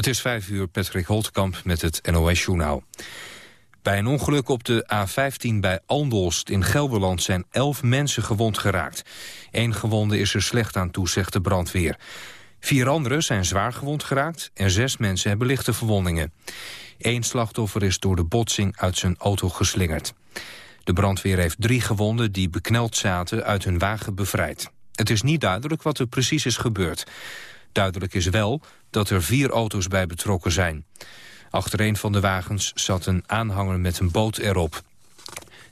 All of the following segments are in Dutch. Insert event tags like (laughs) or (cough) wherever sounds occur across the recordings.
Het is vijf uur, Patrick Holtkamp met het NOS-journaal. Bij een ongeluk op de A15 bij Andelst in Gelderland zijn elf mensen gewond geraakt. Eén gewonde is er slecht aan toe, zegt de brandweer. Vier anderen zijn zwaar gewond geraakt en zes mensen hebben lichte verwondingen. Eén slachtoffer is door de botsing uit zijn auto geslingerd. De brandweer heeft drie gewonden die bekneld zaten uit hun wagen bevrijd. Het is niet duidelijk wat er precies is gebeurd. Duidelijk is wel dat er vier auto's bij betrokken zijn. Achter een van de wagens zat een aanhanger met een boot erop.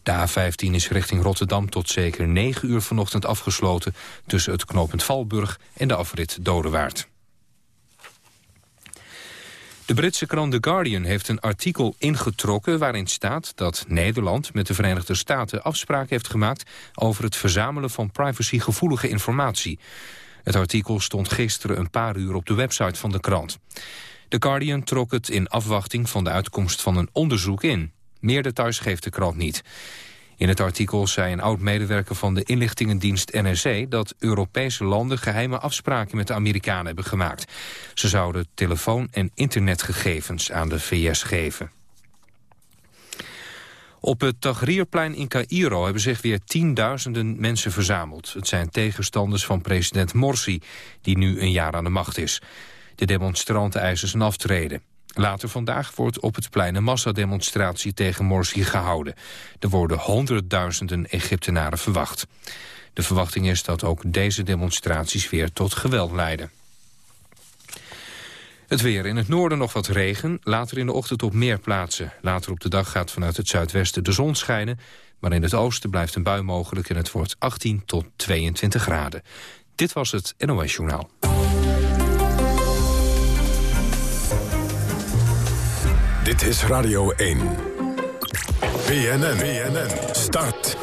De A15 is richting Rotterdam tot zeker 9 uur vanochtend afgesloten... tussen het knooppunt Valburg en de afrit Dodewaard. De Britse krant The Guardian heeft een artikel ingetrokken waarin staat dat Nederland met de Verenigde Staten afspraken heeft gemaakt over het verzamelen van privacygevoelige informatie. Het artikel stond gisteren een paar uur op de website van de krant. The Guardian trok het in afwachting van de uitkomst van een onderzoek in. Meer details geeft de krant niet. In het artikel zei een oud-medewerker van de inlichtingendienst NRC... dat Europese landen geheime afspraken met de Amerikanen hebben gemaakt. Ze zouden telefoon- en internetgegevens aan de VS geven. Op het Tahrirplein in Cairo hebben zich weer tienduizenden mensen verzameld. Het zijn tegenstanders van president Morsi, die nu een jaar aan de macht is. De demonstranten eisen zijn aftreden. Later vandaag wordt op het plein een massademonstratie tegen Morsi gehouden. Er worden honderdduizenden Egyptenaren verwacht. De verwachting is dat ook deze demonstraties weer tot geweld leiden. Het weer. In het noorden nog wat regen. Later in de ochtend op meer plaatsen. Later op de dag gaat vanuit het zuidwesten de zon schijnen. Maar in het oosten blijft een bui mogelijk en het wordt 18 tot 22 graden. Dit was het NOS Journaal. Dit is Radio 1. BNN. BNN. Start.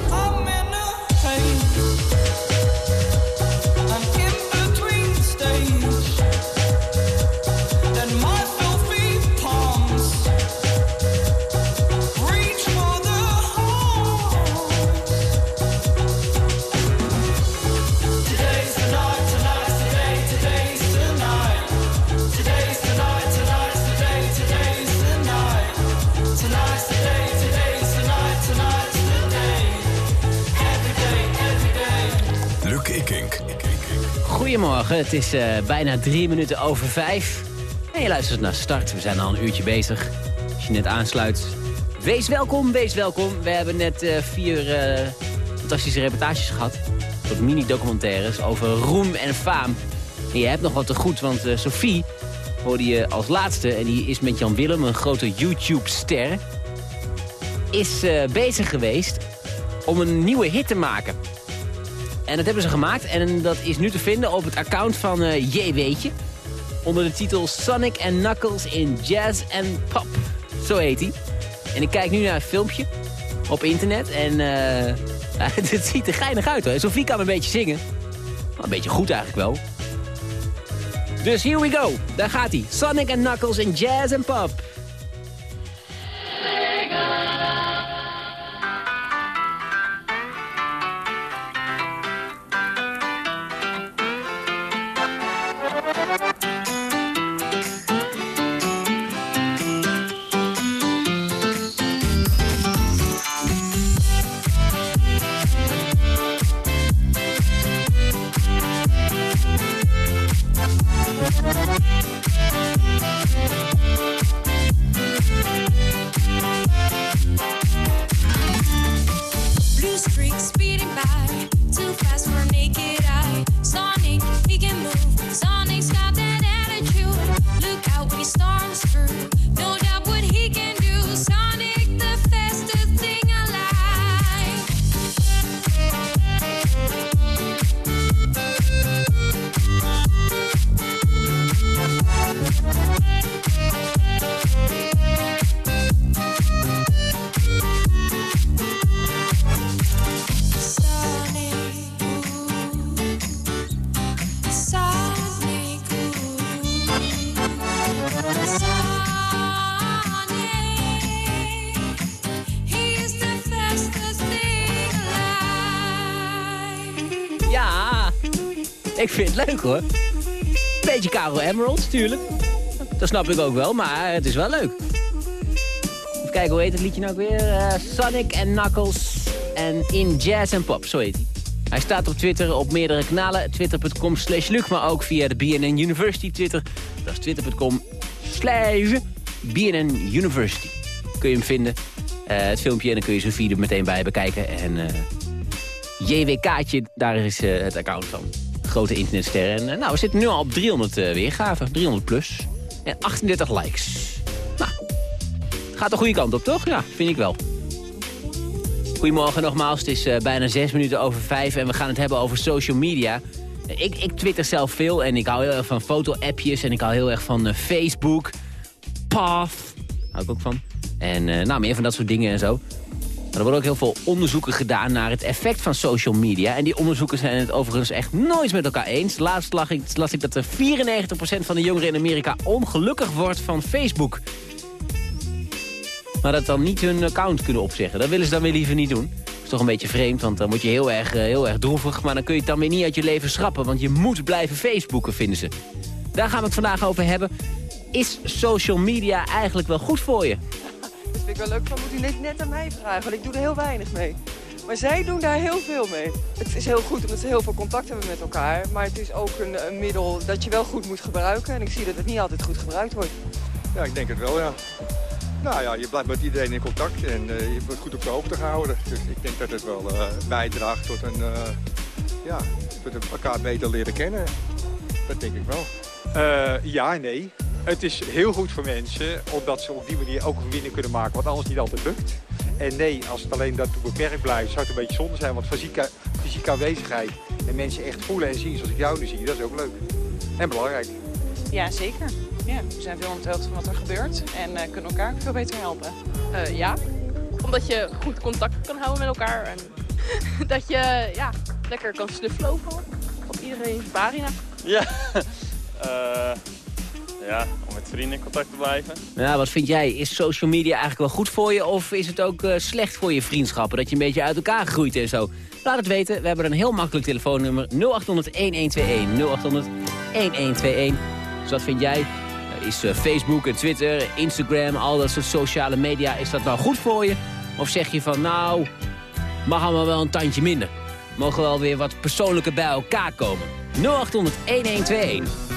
Goedemorgen, het is uh, bijna drie minuten over vijf. En je luistert naar Start, we zijn al een uurtje bezig. Als je net aansluit, wees welkom, wees welkom. We hebben net uh, vier uh, fantastische reportages gehad. Tot mini-documentaires over roem en faam. En je hebt nog wat te goed, want Sophie hoorde je als laatste... en die is met Jan Willem, een grote YouTube-ster... is bezig geweest om een nieuwe hit te maken... En dat hebben ze gemaakt en dat is nu te vinden op het account van uh. Onder de titel Sonic and Knuckles in Jazz and Pop. Zo heet hij. En ik kijk nu naar een filmpje op internet en (laughs) uh, het ziet er geinig uit hoor. Sophie kan een beetje zingen. een beetje goed eigenlijk wel. Dus here we go. Daar gaat hij. Sonic and Knuckles in Jazz and Pop. Leuk hoor. Beetje Karel Emerald, natuurlijk. Dat snap ik ook wel, maar het is wel leuk. Even kijken, hoe heet het liedje nou ook weer? Uh, Sonic and Knuckles en In Jazz and Pop, zo heet hij. Hij staat op Twitter op meerdere kanalen. Twitter.com slash Luc, maar ook via de BNN University Twitter. Dat is twitter.com slash BNN University. Kun je hem vinden. Uh, het filmpje en dan kun je zijn video meteen bij bekijken. En uh, JWK'tje, daar is het account van. Grote internetster. En nou, we zitten nu al op 300 weergaven. 300 plus. En 38 likes. Nou, gaat de goede kant op, toch? Ja, vind ik wel. Goedemorgen nogmaals, het is uh, bijna zes minuten over vijf en we gaan het hebben over social media. Ik, ik twitter zelf veel en ik hou heel erg van foto-appjes en ik hou heel erg van Facebook. Path, hou ik ook van. En nou, meer van dat soort dingen en zo. Er worden ook heel veel onderzoeken gedaan naar het effect van social media. En die onderzoeken zijn het overigens echt nooit met elkaar eens. Laatst las ik, las ik dat er 94% van de jongeren in Amerika ongelukkig wordt van Facebook maar dat dan niet hun account kunnen opzeggen. Dat willen ze dan weer liever niet doen. Dat is toch een beetje vreemd, want dan word je heel erg, heel erg droevig. Maar dan kun je het dan weer niet uit je leven schrappen, want je moet blijven Facebooken, vinden ze. Daar gaan we het vandaag over hebben. Is social media eigenlijk wel goed voor je? Dat vind ik wel leuk, van moet u net, net aan mij vragen, want ik doe er heel weinig mee. Maar zij doen daar heel veel mee. Het is heel goed omdat ze heel veel contact hebben met elkaar. Maar het is ook een, een middel dat je wel goed moet gebruiken. En ik zie dat het niet altijd goed gebruikt wordt. Ja, ik denk het wel, ja. Nou ja, je blijft met iedereen in contact en uh, je wordt goed op de hoogte gehouden. Dus ik denk dat het wel uh, bijdraagt tot een, uh, ja, tot elkaar beter leren kennen. Dat denk ik wel. ja en nee. Het is heel goed voor mensen, omdat ze op die manier ook een winning kunnen maken, wat anders niet altijd lukt. En nee, als het alleen daartoe beperkt blijft, zou het een beetje zonde zijn. Want fysieke, fysieke aanwezigheid en mensen echt voelen en zien zoals ik jou nu zie, dat is ook leuk. En belangrijk. Ja, zeker. Ja, we zijn veel aan het hoogte van wat er gebeurt en uh, kunnen elkaar veel beter helpen. Uh, ja, omdat je goed contact kan houden met elkaar. En (laughs) dat je ja, lekker kan snuffelen overal. Op iedereen pagina. Ja, uh, (laughs) ja, om met vrienden in contact te blijven. Nou, wat vind jij? Is social media eigenlijk wel goed voor je? Of is het ook slecht voor je vriendschappen? Dat je een beetje uit elkaar groeit en zo? Laat het weten. We hebben een heel makkelijk telefoonnummer. 0800-1121. 0800-1121. Dus wat vind jij? Is uh, Facebook en Twitter, Instagram, al dat soort sociale media, is dat nou goed voor je? Of zeg je van, nou, mag allemaal wel een tandje minder. Mogen wel weer wat persoonlijker bij elkaar komen. 0800 1121.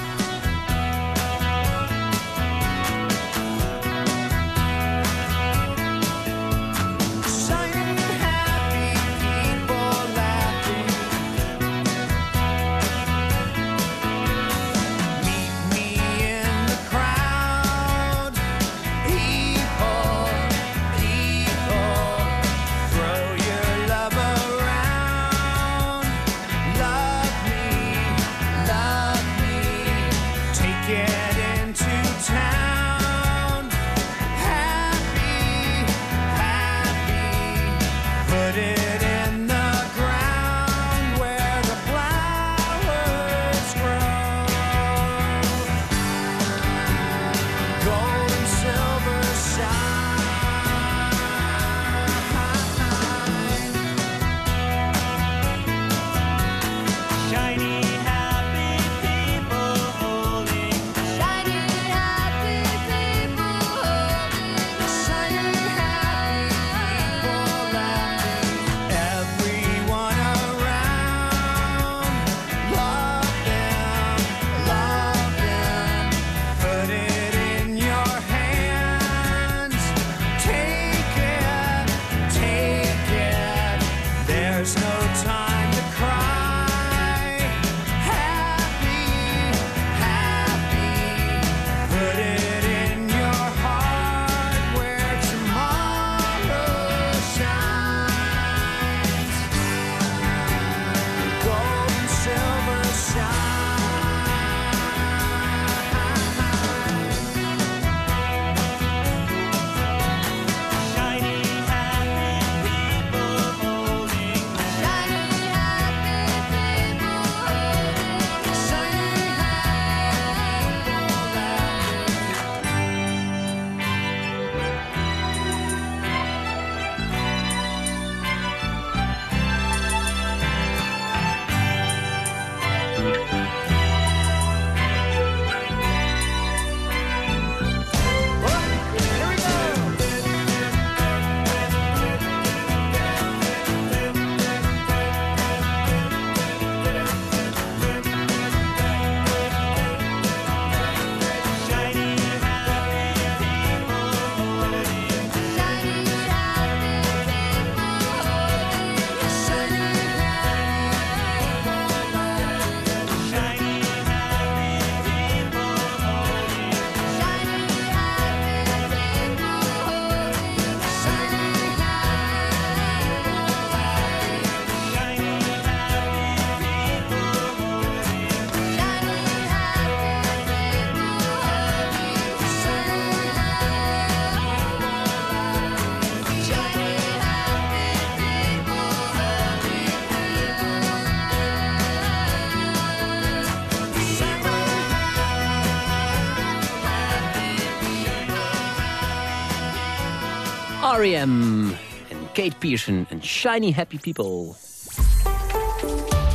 R.E.M. en Kate Pearson en Shiny Happy People.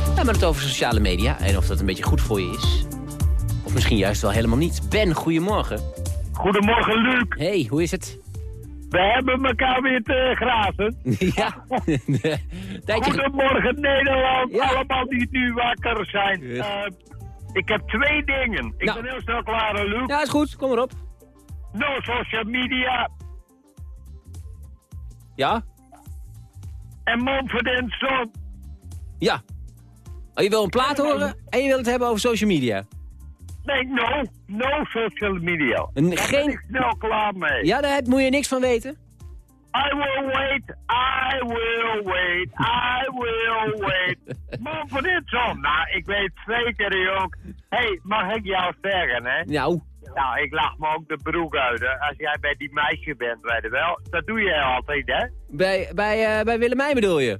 We hebben het over sociale media en of dat een beetje goed voor je is. Of misschien juist wel helemaal niet. Ben, goedemorgen. Goedemorgen, Luc. Hey, hoe is het? We hebben elkaar weer te grazen. (laughs) ja. (laughs) Goedemorgen, Nederland. Allemaal die nu wakker zijn. Uh, ik heb twee dingen. Ik Nou. ben heel snel klaar, Luc. Ja, is goed. Kom erop. No social media. Ja? En Manfred Son. Ja. Oh, je wil een plaat horen en je wil het hebben over social media. Nee, no. No social media. Een, Daar geen... ben ik snel klaar mee. Ja, daar moet je niks van weten. I will wait, I will wait, I will wait. (laughs) Manfred Son. Nou, ik weet zeker, joh. Hé, hey, mag ik jou zeggen, hè? Nou. Nou, ik lach me ook de broek uit, hè. Als jij bij die meisje bent, weet je wel. Dat doe jij altijd, hè? Bij, bij, eh, bij Willemijn bedoel je?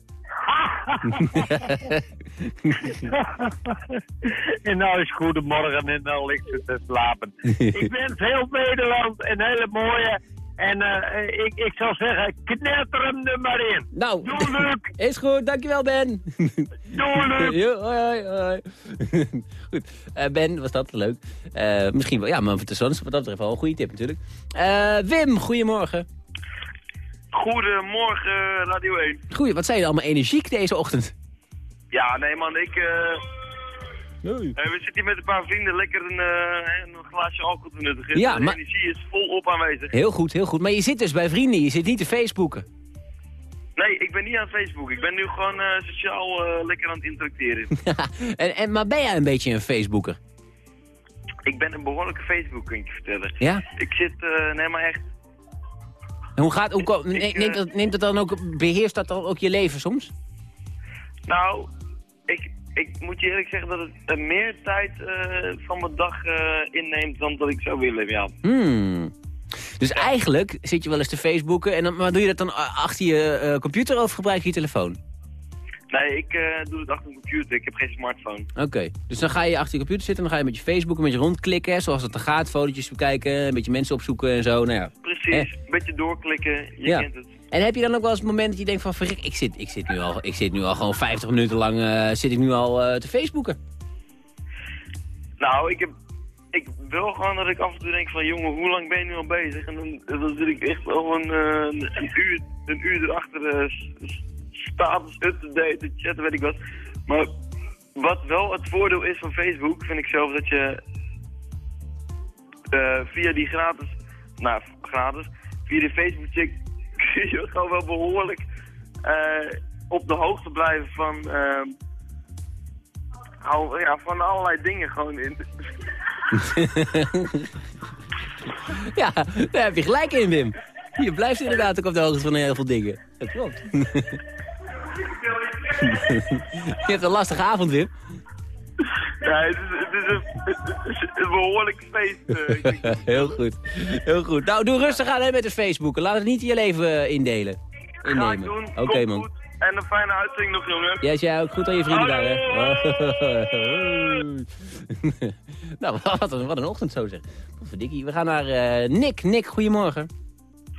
en nou is goedemorgen en nou ligt ze te slapen. (laughs) ik wens heel Nederland een hele mooie. En eh, ik, ik zou zeggen, knetter hem er maar in. Nou, Doei, Luc. (laughs) is goed. Dankjewel, Ben. (laughs) Doei, Luc. Jo, hoi, hoi, hoi. (laughs) Goed. Eh, ben, was dat leuk. Eh, misschien wel, ja, maar voor de zon is wat dat betreft wel een goede tip natuurlijk. Wim, goedemorgen. Goedemorgen, Radio 1. Goeie, wat zijn jullie allemaal energiek deze ochtend? Ja, nee man, ik... eh, we zitten hier met een paar vrienden lekker een, eh, een glaasje alcohol te nuttigen. Ja, de energie is volop aanwezig. Heel goed, heel goed. Maar je zit dus bij vrienden, je zit niet te Facebooken. Nee, ik ben niet aan Facebook. Ik ben nu gewoon eh, sociaal lekker aan het interacteren. (laughs) en, en, maar ben jij een beetje een Facebooker? ik ben een behoorlijke Facebook, kan ik je vertellen. Ja? Ik zit, eh, nee maar echt... En hoe gaat, hoe, neemt, dat, neemt dat dan ook, beheerst dat dan ook je leven soms? Nou, ik, ik moet je eerlijk zeggen dat het eh, meer tijd eh, van mijn dag eh, inneemt dan dat ik zou willen, ja. Hmm. Dus eigenlijk zit je wel eens te Facebooken, en dan, maar doe je dat dan achter je computer of gebruik je je telefoon? Nee, ik eh, doe het achter een computer. Ik heb geen smartphone. Oké, dus dan ga je achter je computer zitten en dan ga je met je Facebook een beetje rondklikken, zoals het er gaat, fotootjes bekijken, een beetje mensen opzoeken en zo, nou ja. Precies, Eh. een beetje doorklikken, je Ja. kent het. En heb je dan ook wel eens het moment dat je denkt van, verrek, ik zit, ik zit, nu, al, ik zit nu al gewoon 50 minuten lang eh, zit ik nu al te Facebooken? Nou, ik heb... Ik wil gewoon dat ik af en toe denk van, jongen, hoe lang ben je nu al bezig? En dan, dan zit ik echt wel een, een, uur, een uur erachter s- s- status up-to-date, te chatten, weet ik wat. Maar wat wel het voordeel is van Facebook, vind ik zelf dat je eh, via die gratis, nou gratis, via de Facebook check (laughs) kun je gewoon wel behoorlijk eh, op de hoogte blijven van, eh, al- ja, van allerlei dingen gewoon in. (laughs) ja, daar heb je gelijk in, Wim. Je blijft inderdaad ook op de hoogte van heel veel dingen. Dat klopt. (laughs) (laughs) je hebt een lastige avond, Wim. Ja, het is, het is, een, het is een behoorlijk feest. eh, (laughs) heel goed. Heel goed. Nou, doe rustig aan hè, met de Facebook. Laat het niet in je leven eh, indelen. Innemen. doen. Oké, man. goed. En een fijne uitzending nog, jongen. Ja, jij ook goed aan je vrienden daar, hè? (laughs) nou, wat een, wat een ochtend zo zeg. Verdikkie. We gaan naar eh, Nick. Nick, goedemorgen.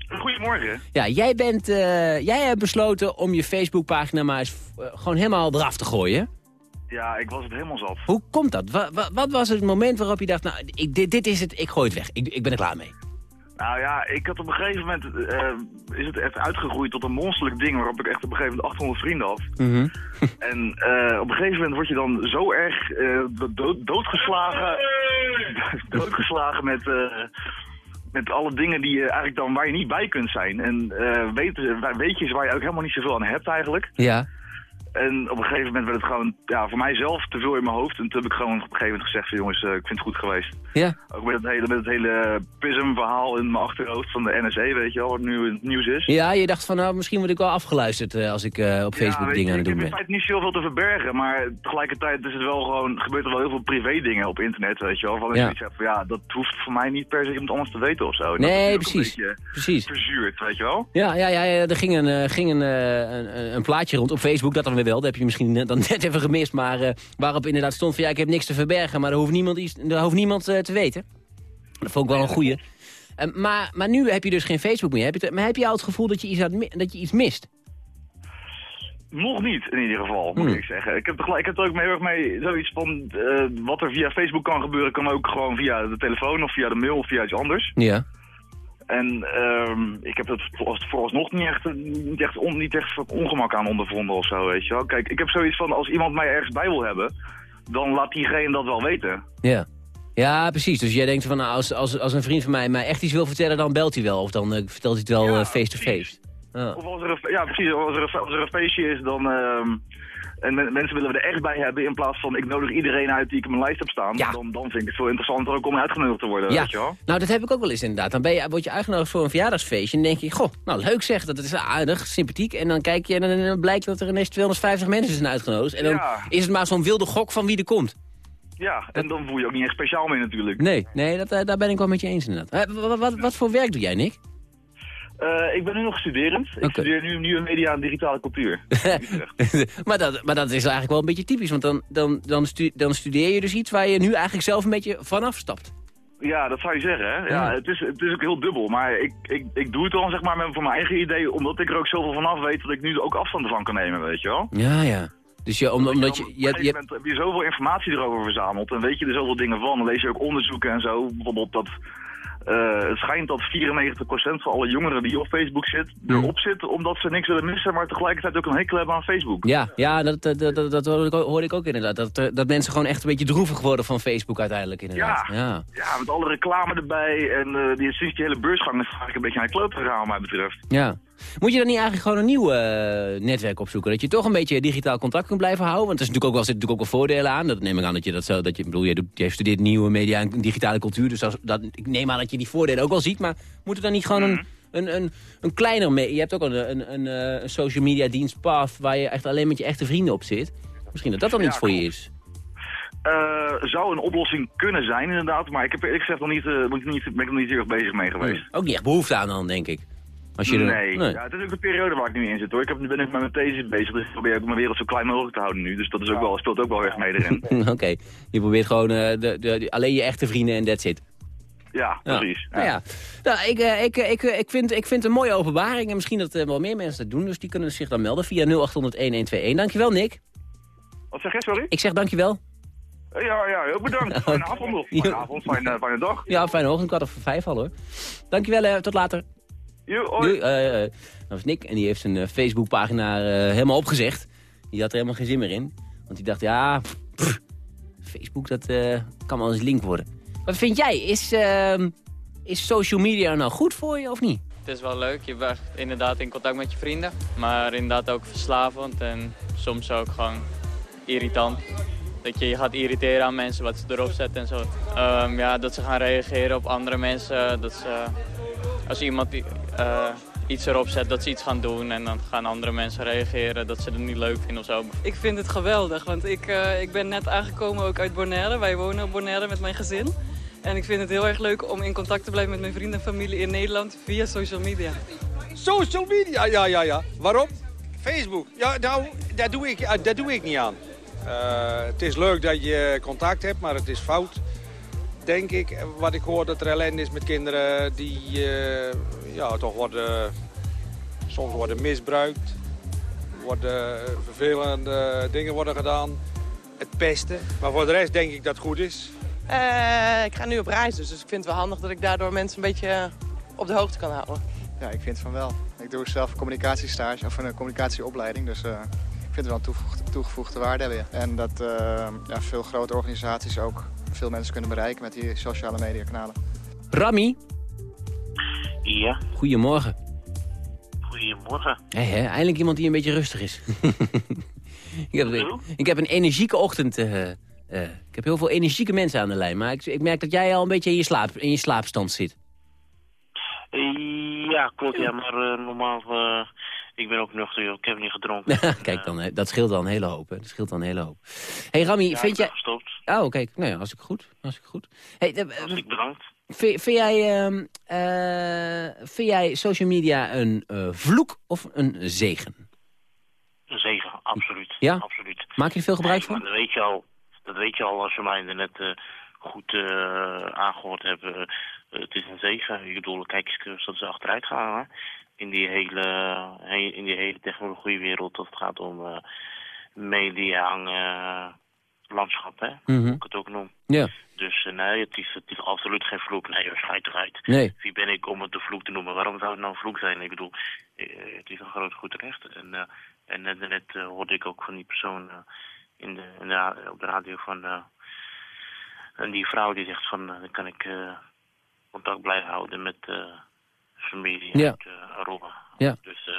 Goedemorgen. Ja, jij, bent, eh, jij hebt besloten om je Facebookpagina maar eens eh, gewoon helemaal eraf te gooien. Ja, ik was het helemaal zat. Hoe komt dat? Wa- wa- wat was het moment waarop je dacht, nou, ik, dit, dit is het, ik gooi het weg. Ik, ik ben er klaar mee. Nou ja, ik had op een gegeven moment, eh, is het echt uitgegroeid tot een monsterlijk ding waarop ik echt op een gegeven moment 800 vrienden had. (laughs) En eh, op een gegeven moment word je dan zo erg eh, dood- doodgeslagen, (laughs) doodgeslagen met, eh, met alle dingen die je eigenlijk dan waar je niet bij kunt zijn. En eh weet, weetjes waar je ook helemaal niet zoveel aan hebt eigenlijk. Ja. En op een gegeven moment werd het gewoon ja, voor mijzelf te veel in mijn hoofd. En toen heb ik gewoon op een gegeven moment gezegd van jongens, eh, ik vind het goed geweest. Ja. Ook met het hele, met het hele PISM-verhaal in mijn achterhoofd van de NSE, weet je wel, wat nu in het nieuws is. Ja, je dacht van, nou, misschien word ik wel afgeluisterd eh, als ik eh, op Facebook dingen aan het doen Ik ben. heb in feite niet zoveel te verbergen, maar tegelijkertijd is het wel gewoon, gebeurt er wel heel veel privé dingen op internet, weet je wel. Van, Ja. Heb, van, ja, dat hoeft voor mij niet per se iemand anders te weten of zo. Nee, precies. Precies. verzuurd, weet je wel. Ja, ja, ja, ja, er ging, een, ging een, een, een plaatje rond op Facebook, dat dan weer wel. Dat heb je misschien net, dan (laughs) net even gemist. Maar eh, waarop inderdaad stond van ja, ik heb niks te verbergen. Maar daar hoeft niemand, iets, daar hoeft niemand eh, te weten. Dat vond ik wel een goeie. Eh, maar, maar nu heb je dus geen Facebook meer. Heb je, maar heb je al het gevoel dat je iets, had dat je iets mist? Nog niet, in ieder geval, moet Hmm. ik zeggen. Ik heb, er ik heb er ook heel erg mee zoiets van... eh, wat er via Facebook kan gebeuren, kan ook gewoon via de telefoon of via de mail of via iets anders. Ja. En ehm, ik heb het voor- vooralsnog niet echt, niet, echt on- niet echt ongemak aan ondervonden of zo, weet je wel. Kijk, ik heb zoiets van, als iemand mij ergens bij wil hebben, dan laat diegene dat wel weten. Ja. Ja, precies. Dus jij denkt van, nou, als, als, als een vriend van mij mij echt iets wil vertellen, dan belt hij wel. Of dan eh, vertelt hij het wel eh, face-to-face. Ja. Of als er een, ja, precies, als er een, als er een feestje is, dan... ehm, en men- mensen willen we er echt bij hebben in plaats van ik nodig iedereen uit die ik op mijn lijst heb staan. Dan, dan vind ik het veel interessanter ook om uitgenodigd te worden, Ja, weet je wel. nou dat heb ik ook wel eens inderdaad. Dan ben je, word je uitgenodigd voor een verjaardagsfeestje en denk je, goh, nou leuk zeg, dat is aardig, sympathiek. En dan kijk je en dan, dan blijkt dat er ineens 250 mensen zijn uitgenodigd. En dan Ja. is het maar zo'n wilde gok van wie er komt. Ja, en dan voel je ook niet echt speciaal mee natuurlijk. Nee, nee dat, eh, daar ben ik wel met je eens inderdaad. Eh, Wat, wat, wat voor werk doe jij, Nick? Eh, ik ben nu nog studerend. Ik studeer nu nieuwe media en digitale cultuur. (laughs) maar, dat, maar dat is eigenlijk wel een beetje typisch, want dan, dan, dan, stu- dan studeer je dus iets waar je nu eigenlijk zelf een beetje vanaf stapt. Ja, dat zou je zeggen, hè? Ja, Ja. Het, is, het is ook heel dubbel, maar ik, ik, ik doe het dan zeg maar met, voor mijn eigen idee, omdat ik er ook zoveel vanaf weet dat ik nu ook afstand ervan kan nemen, weet je wel? Ja, ja. Dus je, om, omdat je... Je, je moment heb je zoveel informatie erover verzameld en weet je er zoveel dingen van. Dan lees je ook onderzoeken en zo. Bijvoorbeeld dat eh, het schijnt dat 94% van alle jongeren die op Facebook zit, erop zit omdat ze niks willen missen, maar tegelijkertijd ook een hekel hebben aan Facebook. ja, ja dat, dat, dat, hoorde, ik ook, inderdaad. Dat, eh, dat mensen gewoon echt een beetje droevig worden van Facebook uiteindelijk inderdaad. Ja. ja. Ja, met alle reclame erbij en eh, die, sinds die hele beursgang is eigenlijk een beetje naar de kloot gegaan wat mij betreft. Ja. Moet je dan niet eigenlijk gewoon een nieuw eh, netwerk opzoeken? Dat je toch een beetje digitaal contact kunt blijven houden? Want er is natuurlijk ook wel, zitten natuurlijk ook wel voordelen aan. Dat neem ik aan dat je dat zo... Dat je, ik bedoel, je, je studeert nieuwe media en digitale cultuur. Dus als, dat, ik neem aan dat je die voordelen ook wel ziet. Maar moet er dan niet gewoon een, een, een, een kleiner... Je hebt ook een, een, een, eh, een social media dienst Path... waar je echt alleen met je echte vrienden op zit. Misschien dat dat dan Ja, iets voor je is. Eh, zou een oplossing kunnen zijn inderdaad, maar ik heb eerlijk gezegd nog niet, moet ik niet, ben ik nog niet heel erg bezig mee geweest. Ook niet echt behoefte aan dan, denk ik. Als je er- nee, Ja, het is ook de periode waar ik nu in zit hoor. Ik heb, nu ben ik met mijn thesis bezig, dus ik probeer ook mijn wereld zo klein mogelijk te houden nu. Dus dat is ook wel, speelt ook wel erg mee erin. (laughs) Oké, je probeert gewoon eh, de, de, de- alleen je echte vrienden en that's it. Ja, Ja. precies. Nou ja, nou, ik, eh, ik, eh, ik, ik, vind, ik vind het een mooie openbaring. En misschien dat wel meer mensen dat doen. Dus die kunnen zich dan melden via 0800-1121. Dankjewel, Nick. Wat zeg jij, sorry? Ik zeg dankjewel. Ja, ja, heel bedankt. (laughs) Fijne avond nog. Fijne avond, fijne, fijne dag. Ja, fijne ochtend. kwart over vijf al hoor. Dankjewel, eh, tot later. Doei. eh, eh, dat was Nick en die heeft zijn eh, Facebookpagina eh, helemaal opgezegd. Die had er helemaal geen zin meer in. Want die dacht, ja, pff, Facebook dat eh, kan wel eens link worden. Wat vind jij? Is, ehm, is social media nou goed voor je of niet? Het is wel leuk, je bent inderdaad in contact met je vrienden. Maar inderdaad ook verslavend en soms ook gewoon irritant. Dat je je gaat irriteren aan mensen wat ze erop zetten en zo. Ehm, ja, dat ze gaan reageren op andere mensen. Dat ze, als iemand eh, iets erop zet, dat ze iets gaan doen. En dan gaan andere mensen reageren dat ze het niet leuk vinden of zo. Ik vind het geweldig, want ik, eh, ik ben net aangekomen ook uit Bonaire. Wij wonen op Bonaire met mijn gezin. En ik vind het heel erg leuk om in contact te blijven met mijn vrienden en familie in Nederland via social media. Social media, ja, ja, ja. Waarom? Facebook. Ja, nou, daar doe ik, daar doe ik niet aan. Eh, het is leuk dat je contact hebt, maar het is fout. Denk ik, wat ik hoor dat er ellende is met kinderen die eh, ja, toch worden, soms worden misbruikt. Worden vervelende dingen worden gedaan. Het pesten. Maar voor de rest denk ik dat het goed is. Eh, ik ga nu op reis, dus ik vind het wel handig dat ik daardoor mensen een beetje op de hoogte kan houden. Ja, ik vind van wel. Ik doe zelf een communicatiestage of een communicatieopleiding. Dus eh, vind het wel een toegevoegde, toegevoegde waarde hebben. En dat eh, ja, veel grote organisaties ook veel mensen kunnen bereiken met die sociale media kanalen. Rami, Ja, goedemorgen. goedemorgen. Hé, hè, eindelijk iemand die een beetje rustig is. (laughs) ik, heb, ik heb een energieke ochtend. eh, eh, ik heb heel veel energieke mensen aan de lijn. Maar ik, ik merk dat jij al een beetje in je, slaap, in je slaapstand zit. Ja, klopt, ja, maar normaal, ik ben ook nuchter, joh. ik heb niet gedronken. (laughs) Kijk dan, hè, dat scheelt dan een hele hoop. Hè. Dat scheelt dan een hele hoop. hey, Rami, Ja, vind jij... gestopt. Oh, kijk. Nou ja, als ik goed. Als ik goed. Hey, eh, ik bedankt. vind, vind, jij, ehm, eh, vind jij social media een eh, vloek of een zegen? Een zegen, absoluut. Ja? absoluut. Maak je er veel gebruik van? dat weet je al, dat weet je al als je mij net eh, goed eh, aangehoord hebt. eh, het is een tegen. Ik bedoel, kijk eens dat ze achteruit gaan. Hè? In die hele, he- in die hele technologiewereld. Dat het gaat om eh, media, eh, landschap, hè? Mhm. Hoe ik het ook noem. Ja. Dus eh, nee, het is, het is absoluut geen vloek. Nee, schijt eruit. Nee. Wie ben ik om het een vloek te noemen? Waarom zou het nou een vloek zijn? Ik bedoel, het is een groot goed recht. En, en net, net hoorde ik ook van die persoon in de, in de, op de radio van... en die vrouw die zegt van, dan kan ik contact blijven houden met familie Ja. uit eh, Aruba. Ja. Dus eh,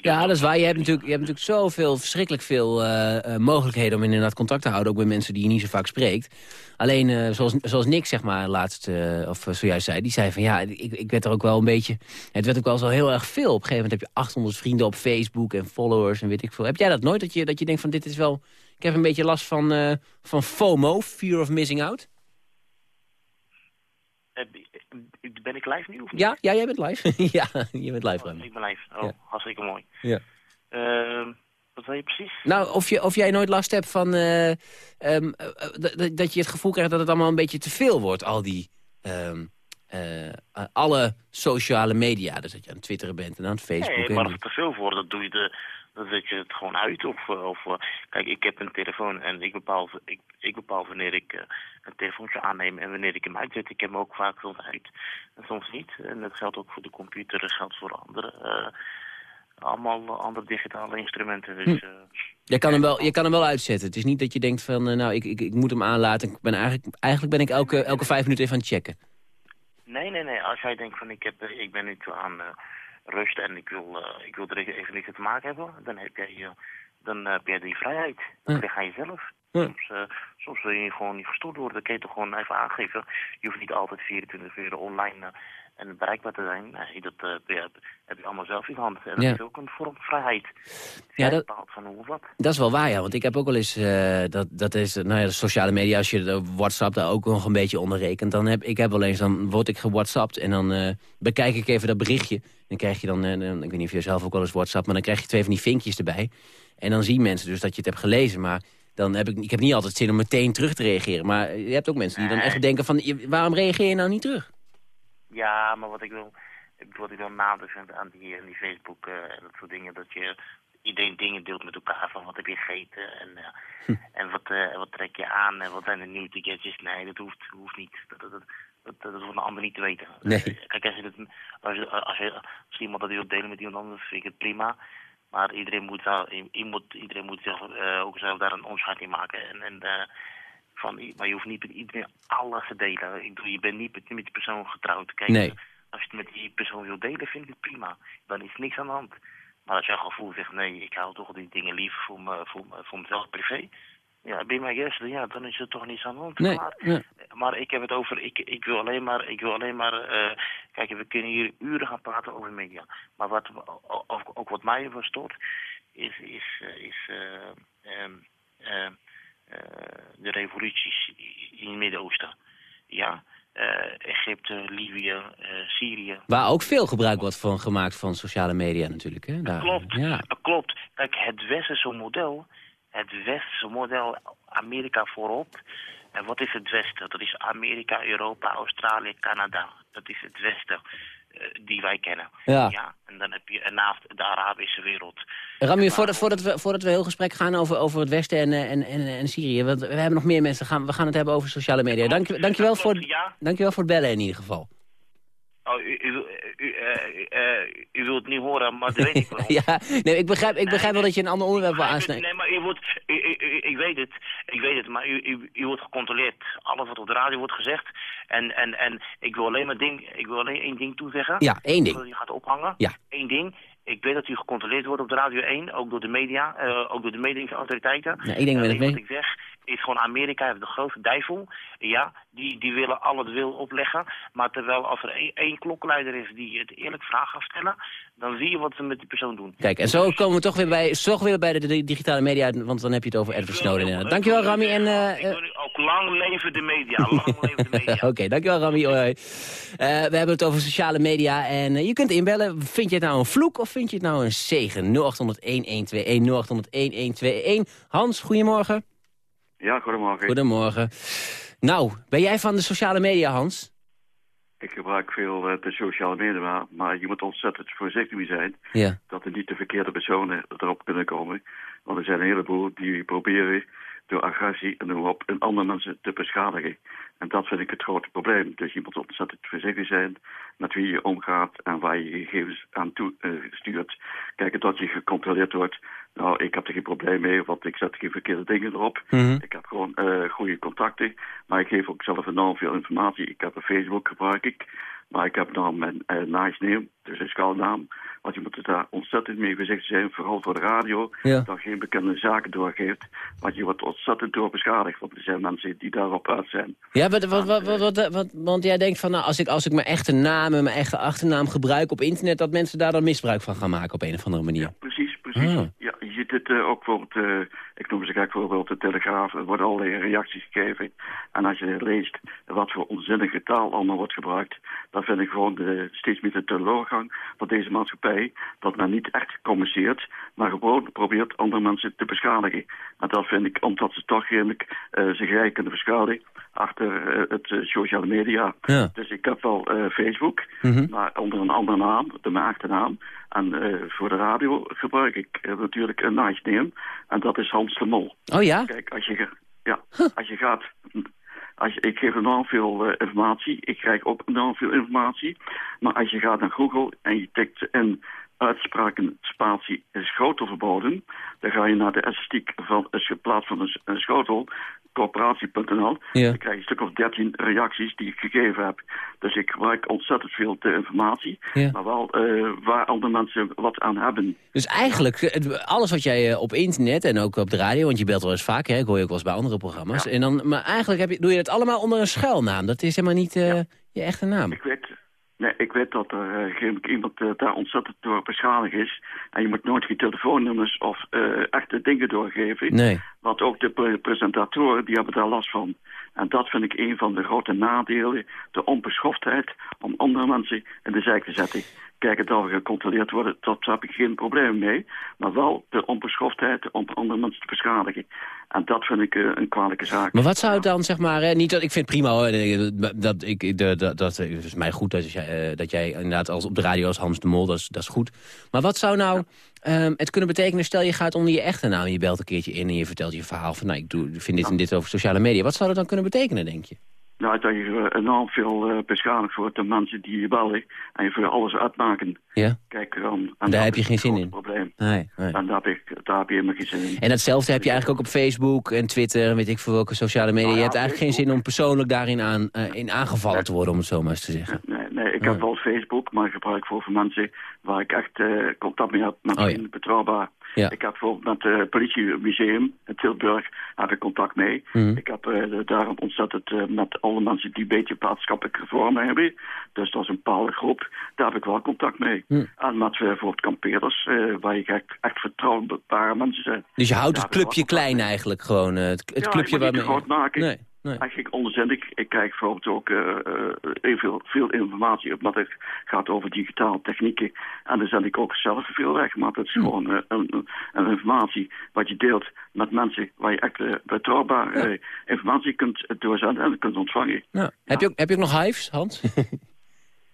Ja, dat is waar. Je hebt natuurlijk, je hebt natuurlijk zoveel, verschrikkelijk veel eh, mogelijkheden om inderdaad contact te houden. Ook met mensen die je niet zo vaak spreekt. Alleen, zoals, zoals Nick zeg maar laatst, of zojuist zei, die zei van ja, ik, ik werd er ook wel een beetje... Het werd ook wel zo heel erg veel. Op een gegeven moment heb je 800 vrienden op Facebook en followers en weet ik veel. Heb jij dat nooit, dat je, dat je denkt van dit is wel... Ik heb een beetje last van, van FOMO, Fear of Missing Out. Ben ik live nu of niet? Ja, ja jij bent live. (laughs) ja, je bent live, Remy. Ik ben live. Oh, Ja. hartstikke mooi. Ja. Ehm, wat wil je precies? Nou, of, je, of jij nooit last hebt van... eh, ehm, eh, eh, dat- dat je het gevoel krijgt dat het allemaal een beetje te veel wordt. Al die... ehm, eh, eh, alle sociale media. Dus dat je aan het twitteren bent en aan het Facebook. Nee, maar als het te veel wordt, dan doe je de, dan zet je het gewoon uit. Of, eh, of eh, kijk, ik heb een telefoon en ik bepaal, ik, ik bepaal wanneer ik eh, een telefoontje aanneem en wanneer ik hem uitzet. Ik heb hem ook vaak soms uit en soms niet. En dat geldt ook voor de computer, dat geldt voor andere, allemaal andere digitale instrumenten. Dus, Hm. je, kan hem wel, je kan hem wel uitzetten. Het is niet dat je denkt van, nou, ik, ik, ik moet hem aanlaten. Ik ben eigenlijk, eigenlijk ben ik elke, elke vijf minuten even aan het checken. Nee, nee, nee. Als jij denkt van ik, heb, ik ben nu toe aan rust en ik wil, eh, ik wil er even niks te maken hebben, dan heb jij, eh, dan heb jij die vrijheid. Ja. ligt aan jezelf. Ja. Soms, eh, soms wil je gewoon niet gestoord worden. Dan kun je toch gewoon even aangeven. Je hoeft niet altijd 24 uur online en bereikbaar te zijn. Nee, dat eh, heb, je, heb je allemaal zelf in hand. En dat Ja. is ook een vorm van vrijheid. Ja, dat- bepaalt van hoe of wat. Dat is wel waar, ja. Want ik heb ook wel eens... eh, dat, dat is, eh, nou ja, de sociale media, als je de WhatsApp daar ook nog een beetje onder rekent... dan heb ik heb wel eens, dan word ik gewhatsappt... en dan bekijk ik even dat berichtje. Dan krijg je dan, ik weet niet of je zelf ook wel eens WhatsApp... maar dan krijg je twee van die vinkjes erbij. En dan zien mensen dus dat je het hebt gelezen. Maar dan heb ik, ik heb niet altijd zin om meteen terug te reageren. Maar je hebt ook mensen die dan echt denken van... waarom reageer je nou niet terug? Ja, maar wat ik wil, wat ik wel nadruk vind aan die, aan die Facebook eh, en dat soort dingen, dat je iedereen dingen deelt met elkaar van wat heb je gegeten en, Hm. en wat, eh, wat trek je aan en wat zijn de nieuwe gadgets. Nee, dat hoeft, hoeft niet. Dat, dat, dat, dat, dat hoeft een ander niet te weten. Nee. Kijk, als, je het, als, je, als, je, als iemand dat wil delen met iemand anders, vind ik het prima. Maar iedereen moet, iemand, iedereen moet zelf, eh, ook zelf daar een onderscheid in maken. En, en, van, maar je hoeft niet met iedereen alles te delen. Ik bedoel, je bent niet met, met die persoon getrouwd. Kijk, Nee. als je het met die persoon wil delen, vind ik het prima. Dan is niks aan de hand. Maar als jouw gevoel zegt, nee, ik hou toch die dingen liever voor, me, voor, me- voor mezelf privé. Ja, ben je mijn guest, ja, dan is er toch niets aan de hand. Nee, Maar, nee. maar ik heb het over, ik, ik wil alleen maar, ik wil alleen maar, eh, kijk, we kunnen hier uren gaan praten over media. Maar wat, ook, ook wat mij verstoort, is, is, eh, is eh, ehm, ehm, eh, de revoluties in het Midden-Oosten. Ja, eh, Egypte, Libië, eh, Syrië. Waar ook veel gebruik wordt van gemaakt van sociale media natuurlijk. Hè? Daar, Klopt, Ja. dat klopt. Kijk, het westerse model, het westerse model, Amerika voorop. En wat is het westen? Dat is Amerika, Europa, Australië, Canada. Dat is het westen eh, die wij kennen. Ja. En dan heb je ernaast de Arabische wereld. Rami, voordat, voordat, we, voordat we heel gesprek gaan over, over het Westen en, eh, en, en, en Syrië... want we hebben nog meer mensen, gaan, we gaan het hebben over sociale media. Dank, je- dankjewel, voor, dankjewel voor het bellen in ieder geval. Oh, u, u, u, eh, eh, u wilt het niet horen, maar dat weet ik wel. (laughs) ja, nee, ik begrijp, ik begrijp wel dat je een ander onderwerp wil aansnijden. Nee, maar u wordt, ik weet het, ik weet het, maar u, u, u wordt gecontroleerd. Alles wat op de radio wordt gezegd. En, en, en ik wil alleen maar ding, ik wil alleen één ding toezeggen. Ja, één ding. Je gaat ophangen. Ja. Eén ding. Ik weet dat u gecontroleerd wordt op de Radio 1, ook door de media, eh, ook door de medingsautoriteiten. Ja, ik denk Eh, dat wat ik zeg is gewoon Amerika heeft de grootste duivel. Ja, die, die willen al het wil opleggen. Maar terwijl als er één, klokkenluider is die het eerlijk vraag gaat stellen, dan zie je wat ze met die persoon doen. Kijk, en zo komen we toch weer bij, toch weer bij de, digitale media, want dan heb je het over Edward Snowden. Dankjewel, Rami. En, eh, eh, Ook lang leven de media, lang leven de (laughs) media. Oké, dankjewel Rami. Eh, we hebben het over sociale media en je kunt inbellen. Vind je het nou een vloek of vind je het nou een zegen? 0800-1121, 0800-1121. Hans, goedemorgen. Ja, goedemorgen. Goedemorgen. Nou, ben jij van de sociale media, Hans? Ik gebruik veel eh, de sociale media, maar je moet ontzettend voorzichtig mee zijn. Ja. Dat er niet de verkeerde personen erop kunnen komen. Want er zijn een heleboel die proberen door agressie en noem op en andere mensen te beschadigen. En dat vind ik het grote probleem. Dus je moet ontzettend voorzichtig zijn met wie je omgaat en waar je gegevens aan toe eh, stuurt. Kijken dat je gecontroleerd wordt. Nou, ik heb er geen probleem mee, want ik zet geen verkeerde dingen erop. Mhm. Ik heb gewoon eh, goede contacten, maar ik geef ook zelf enorm veel informatie. Ik heb een Facebook gebruik ik, maar ik heb dan mijn uh, nice name, dus een schuilnaam. Want je moet er daar ontzettend mee voorzichtig zijn, vooral voor de radio, Ja. dat geen bekende zaken doorgeeft. Want je wordt ontzettend door beschadigd, want er zijn mensen die daarop uit zijn. Ja, wat, wat, wat, wat, want jij denkt van, nou, als ik, als ik mijn echte naam en mijn echte achternaam gebruik op internet... dat mensen daar dan misbruik van gaan maken op een of andere manier. Precies, precies. Ah. Ja, ziet het eh, ook bijvoorbeeld, eh, ik noem ze gek voorbeeld de Telegraaf, er worden allerlei reacties gegeven. En als je leest wat voor onzinnige taal allemaal wordt gebruikt, dan vind ik gewoon de, steeds meer de teleurgang van deze maatschappij, dat men niet echt communiceert, maar gewoon probeert andere mensen te beschadigen. En dat vind ik, omdat ze toch redelijk eh, zich rijk kunnen beschadigen achter eh, het eh, sociale media. Ja. Dus ik heb wel Facebook, Mhm. maar onder een andere naam, de mijn achternaam. En voor de radio gebruik ik natuurlijk een nice name. En dat is Hans de Mol. Oh ja? Kijk, als je, ja, als je gaat... Als je, ik geef enorm veel eh, informatie. Ik krijg ook enorm veel informatie. Maar als je gaat naar Google en je tikt in uitspraken spatie is groter verboden. Dan ga je naar de elastiek van is geplaatst van een, schotel, corporatie.nl. Ja. Dan krijg je een stuk of 13 reacties die ik gegeven heb. Dus ik gebruik ontzettend veel informatie. Ja. Maar wel eh, waar andere mensen wat aan hebben. Dus eigenlijk, het- alles wat jij eh, op internet en ook op de radio... want je belt wel eens vaak, hè, ik hoor je ook wel eens bij andere programma's... En dan, maar eigenlijk heb je, doe je het allemaal onder een schuilnaam. Dat is helemaal niet eh, je echte naam. Ik weet, nee, ik weet dat er uh, iemand eh, daar ontzettend door beschadigd is. En je moet nooit geen telefoonnummers of eh, echte dingen doorgeven. Nee. Want ook de pre- presentatoren die hebben daar last van. En dat vind ik een van de grote nadelen. De onbeschoftheid om andere mensen in de zijk te zetten. Kijken dat we gecontroleerd worden, dat heb ik geen probleem mee. Maar wel de onbeschoftheid om andere mensen te beschadigen. En dat vind ik eh, een kwalijke zaak. Maar wat zou het dan, zeg maar, hè, niet dat ik vind prima hoor, dat, ik, dat, dat is mij goed dat jij, eh, dat jij inderdaad als op de radio als Hans de Mol, dat is, dat is goed. Maar wat zou nou ehm, het kunnen betekenen, stel je gaat onder je echte naam, je belt een keertje in en je vertelt je verhaal van, nou ik doe, vind dit en dit over sociale media. Wat zou dat dan kunnen betekenen, denk je? Nou, dat je eh, enorm veel eh, beschadigd wordt door mensen die je bellen en je voor alles uitmaken. Ja? Kijk, dan, En daar heb je geen zin in. probleem. Nee, nee. En daar heb, ik, daar heb je helemaal geen zin in. En datzelfde heb je eigenlijk ook op Facebook en Twitter en weet ik veel welke sociale media. Nou je hebt eigenlijk geen zin om persoonlijk daarin aan, eh, in aangevallen te worden, om het zo maar eens te zeggen. Nee, nee ik heb wel Facebook, maar ik gebruik voor, voor mensen waar ik echt contact mee heb met Oh, ja. betrouwbaar. Ja. Ik heb bijvoorbeeld met het politiemuseum in Tilburg heb ik contact mee. Mhm. Ik heb eh, daarom ontzettend eh, met alle mensen die een beetje maatschappelijke vormen hebben. Dus dat is een bepaalde groep. Daar heb ik wel contact mee. Mhm. En met eh, bijvoorbeeld kampeerders, eh, waar je echt, echt vertrouwbare mensen zijn. Dus je houdt Daar het ik clubje klein eigenlijk gewoon. eh, Het, het ja, clubje ik waarmee... groot maken. Nee, nee. Eigenlijk onzinnig. Ik krijg bijvoorbeeld ook eh, eh, heel veel, veel informatie op wat het gaat over digitale technieken. En daar zet ik ook zelf veel weg. Maar dat is gewoon eh, een, een, informatie wat je deelt met mensen waar je echt eh, betrouwbaar eh, informatie kunt doorzenden en kunt ontvangen. Ja. Heb, je ook, heb je ook nog hives, Hans? (laughs)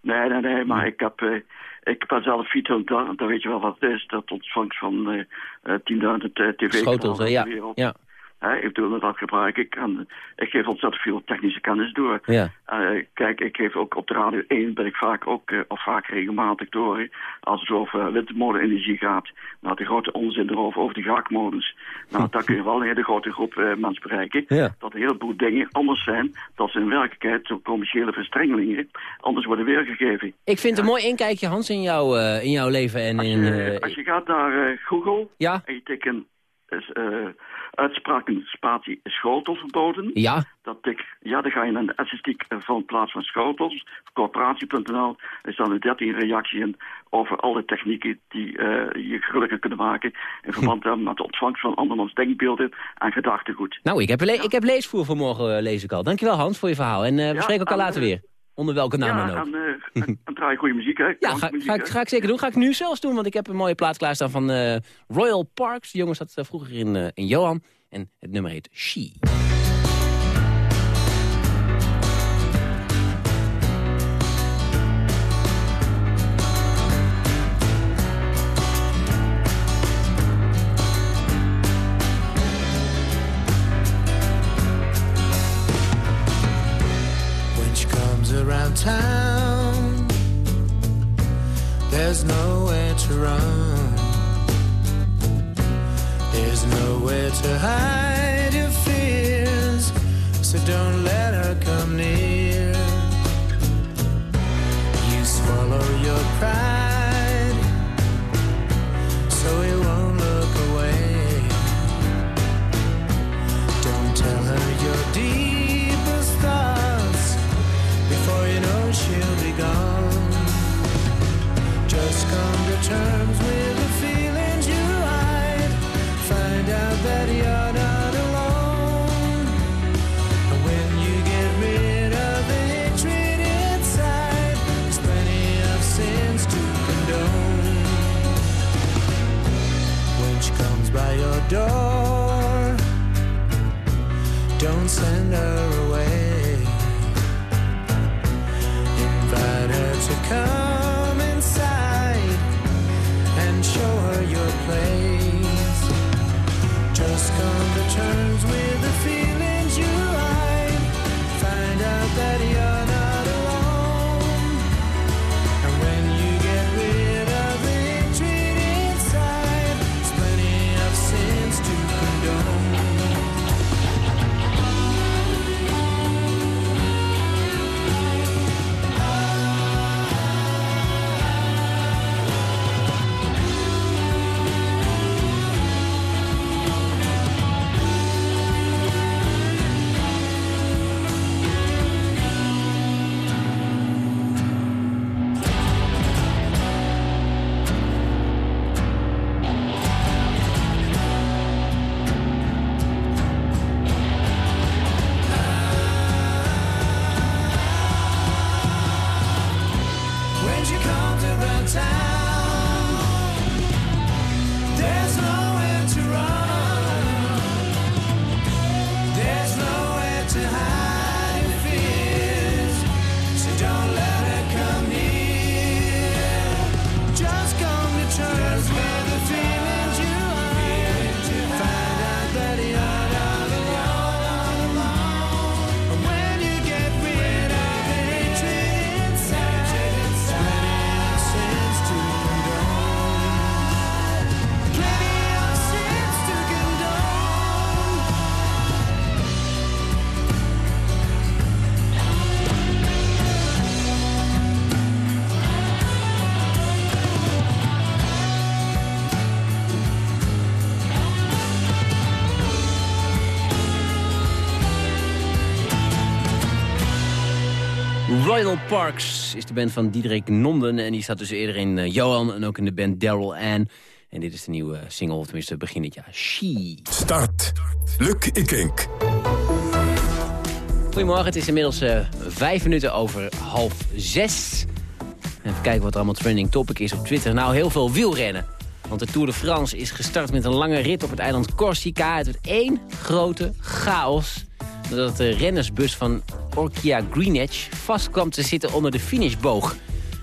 Nee, nee, nee, maar ik heb... eh, ik ben zelf fietsen, dan, dan weet je wel wat het is. Dat ontvangt van eh eh 10.000 eh, tv Schotels, ja. Hè, ik bedoel, dat gebruik ik. En ik geef ontzettend veel technische kennis door. Ja. Eh, kijk, ik geef ook op de Radio 1 ben ik vaak ook, eh, of vaak regelmatig door, als het over uh, windmolenenergie gaat. Nou, de grote onzin erover, over die gakmolens. Nou, daar kun je wel een hele grote groep eh, mensen bereiken. Ja. Dat een heleboel dingen anders zijn, dat ze in werkelijkheid zo commerciële verstrengelingen anders worden weergegeven. Ik vind het een mooi inkijkje, Hans, in, jou, eh, in jouw leven. En Als in, je, eh, als je gaat naar eh, Google Ja. en je tikt is, eh, uitspraken spatie schotel verboden. Ja. Dat tik, ja, dan ga je naar de elastiek van in plaats van schotels. Corporatie.nl. Er staan er 13 reacties in over alle technieken die eh, je gelukkig kunnen maken. In verband hebben met de ontvangst van andermans denkbeelden en gedachtegoed. Nou, ik heb, ik heb leesvoer vanmorgen, uh, lees ik al. Dankjewel, Hans, voor je verhaal. En uh, we Ja, spreken elkaar later eh, weer. Onder welke naam ja, dan ook. uh, en draai goede muziek, hè? Ja, ga, muziek, ga, ik, ga ik zeker doen. Ga ik nu zelfs doen, want ik heb een mooie plaat klaarstaan van uh, Royal Parks. De jongens zat uh, vroeger in, uh, in Johan. En het nummer heet She. To hide Royal Parks is de band van Diederik Nonden. En die staat dus eerder in eh, Johan en ook in de band Daryl Ann. En dit is de nieuwe single, of tenminste begin dit jaar. She. Start. Luc Ikink. Goedemorgen, het is inmiddels eh, vijf minuten over half zes. Even kijken wat er allemaal trending topic is op Twitter. Nou, heel veel wielrennen. Want de Tour de France is gestart met een lange rit op het eiland Corsica. Het werd één grote chaos. Doordat de rennersbus van Orkia Green Edge vast kwam te zitten onder de finishboog.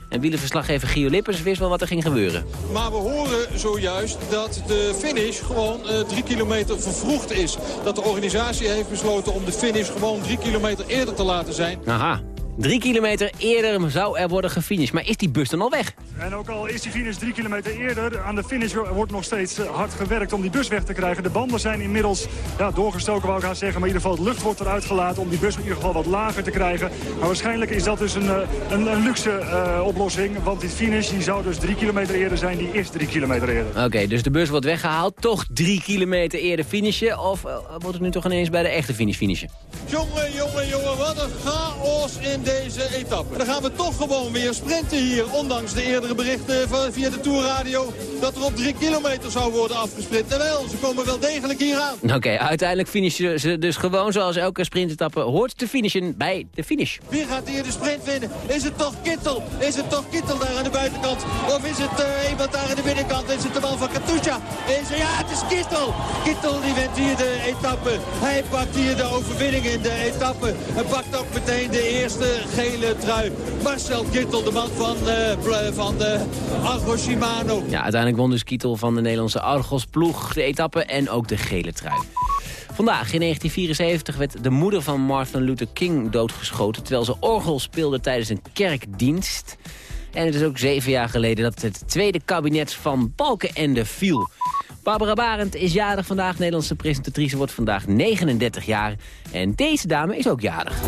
En wielenverslaggever Gio Lippers wist wel wat er ging gebeuren. Maar we horen zojuist dat de finish gewoon eh, drie kilometer vervroegd is. Dat de organisatie heeft besloten om de finish gewoon drie kilometer eerder te laten zijn. Aha, drie kilometer eerder zou er worden gefinished. Maar is die bus dan al weg? En ook al is die finish drie kilometer eerder, aan de finish wordt nog steeds eh, hard gewerkt om die bus weg te krijgen. De banden zijn inmiddels ja, doorgestoken, wou ik gaan zeggen. Maar in ieder geval, het lucht wordt eruit gelaten om die bus in ieder geval wat lager te krijgen. Maar waarschijnlijk is dat dus een, eh, een, een luxe eh, oplossing. Want die finish die zou dus drie kilometer eerder zijn, die is drie kilometer eerder. Oké, dus de bus wordt weggehaald, toch drie kilometer eerder finishen? Of wordt het nu toch ineens bij de echte finish finishen? Jongen, jongen, jongen, wat een chaos in deze etappe. Dan gaan we toch gewoon weer sprinten hier. Ondanks de eerdere berichten van, via de Tourradio dat er op drie kilometer zou worden afgesprint. Terwijl, ze komen wel degelijk hier aan. Oké, uiteindelijk finishen ze dus gewoon zoals elke sprintetappe hoort te finishen bij de finish. Wie gaat hier de sprint winnen? Is het toch Kittel? Is het toch Kittel daar aan de buitenkant? Of is het eh, iemand daar aan de binnenkant? Is het de man van Katusha? Is, ja, het is Kittel. Kittel die wint hier de etappe. Hij pakt hier de overwinning in de etappe. En pakt ook meteen de eerste gele trui. Marcel Kittel, de man van, eh, van de Argo Shimano. Ja, uiteindelijk won dus Kietel van de Nederlandse Argos-ploeg de etappe en ook de gele trui. Vandaag in 1974 werd de moeder van Martin Luther King doodgeschoten... terwijl ze orgel speelde tijdens een kerkdienst. En het is ook zeven jaar geleden dat het tweede kabinet van Balkenende viel. Barbara Barend is jarig vandaag. Nederlandse presentatrice wordt vandaag 39 jaar. En deze dame is ook jarig.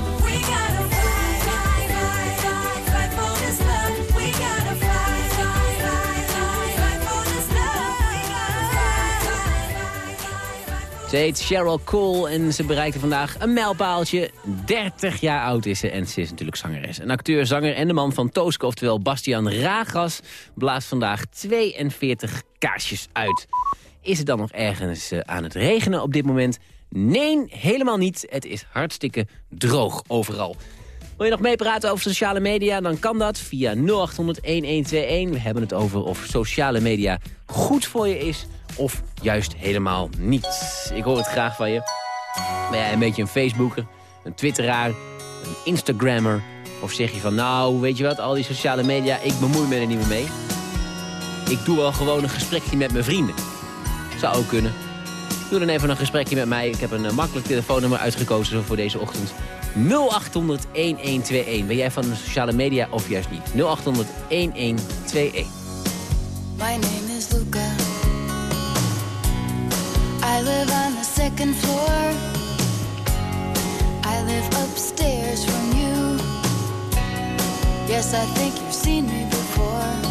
Ze heet Cheryl Cole en ze bereikte vandaag een mijlpaaltje. 30 jaar oud is ze en ze is natuurlijk zangeres. Een acteur, zanger en de man van Tooske, oftewel Bastiaan Ragas... blaast vandaag 42 kaarsjes uit. Is het dan nog ergens eh, aan het regenen op dit moment? Nee, helemaal niet. Het is hartstikke droog overal. Wil je nog meepraten over sociale media? Dan kan dat via 0800-1121. We hebben het over of sociale media goed voor je is of juist helemaal niet. Ik hoor het graag van je. Ben jij een beetje een Facebooker, een Twitteraar, een Instagrammer? Of zeg je van, nou, weet je wat, al die sociale media, ik bemoei me er niet meer mee. Ik doe wel gewoon een gesprekje met mijn vrienden. Zou ook kunnen. Doe dan even een gesprekje met mij. Ik heb een uh, makkelijk telefoonnummer uitgekozen voor deze ochtend. 0800 1121. Ben jij van de sociale media of juist niet? 0800 1121. My name is Luca. I live on the second floor. I live upstairs from you. Yes, I think you've seen me before.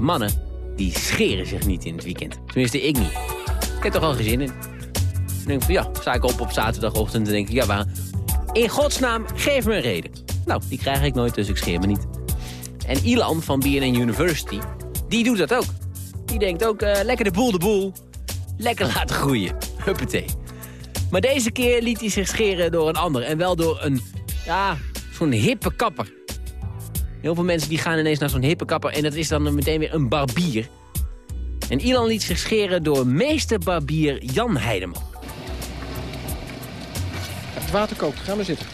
Meeste mannen, die scheren zich niet in het weekend. Tenminste, ik niet. Ik heb er al geen zin in. Dan denk ik van ja, sta ik op op zaterdagochtend en denk ik, ja, waar... In godsnaam, geef me een reden. Nou, die krijg ik nooit, dus ik scheer me niet. En Ilan van BNN University, die doet dat ook. Die denkt ook, eh, lekker de boel de boel. Lekker laten groeien. Huppatee. Maar deze keer liet hij zich scheren door een ander. En wel door een, ja, zo'n hippe kapper. Heel veel mensen die gaan ineens naar zo'n hippe kapper... en dat is dan meteen weer een barbier. En Ilan liet zich scheren door meesterbarbier Jan Heideman. Het water kookt, ga maar zitten.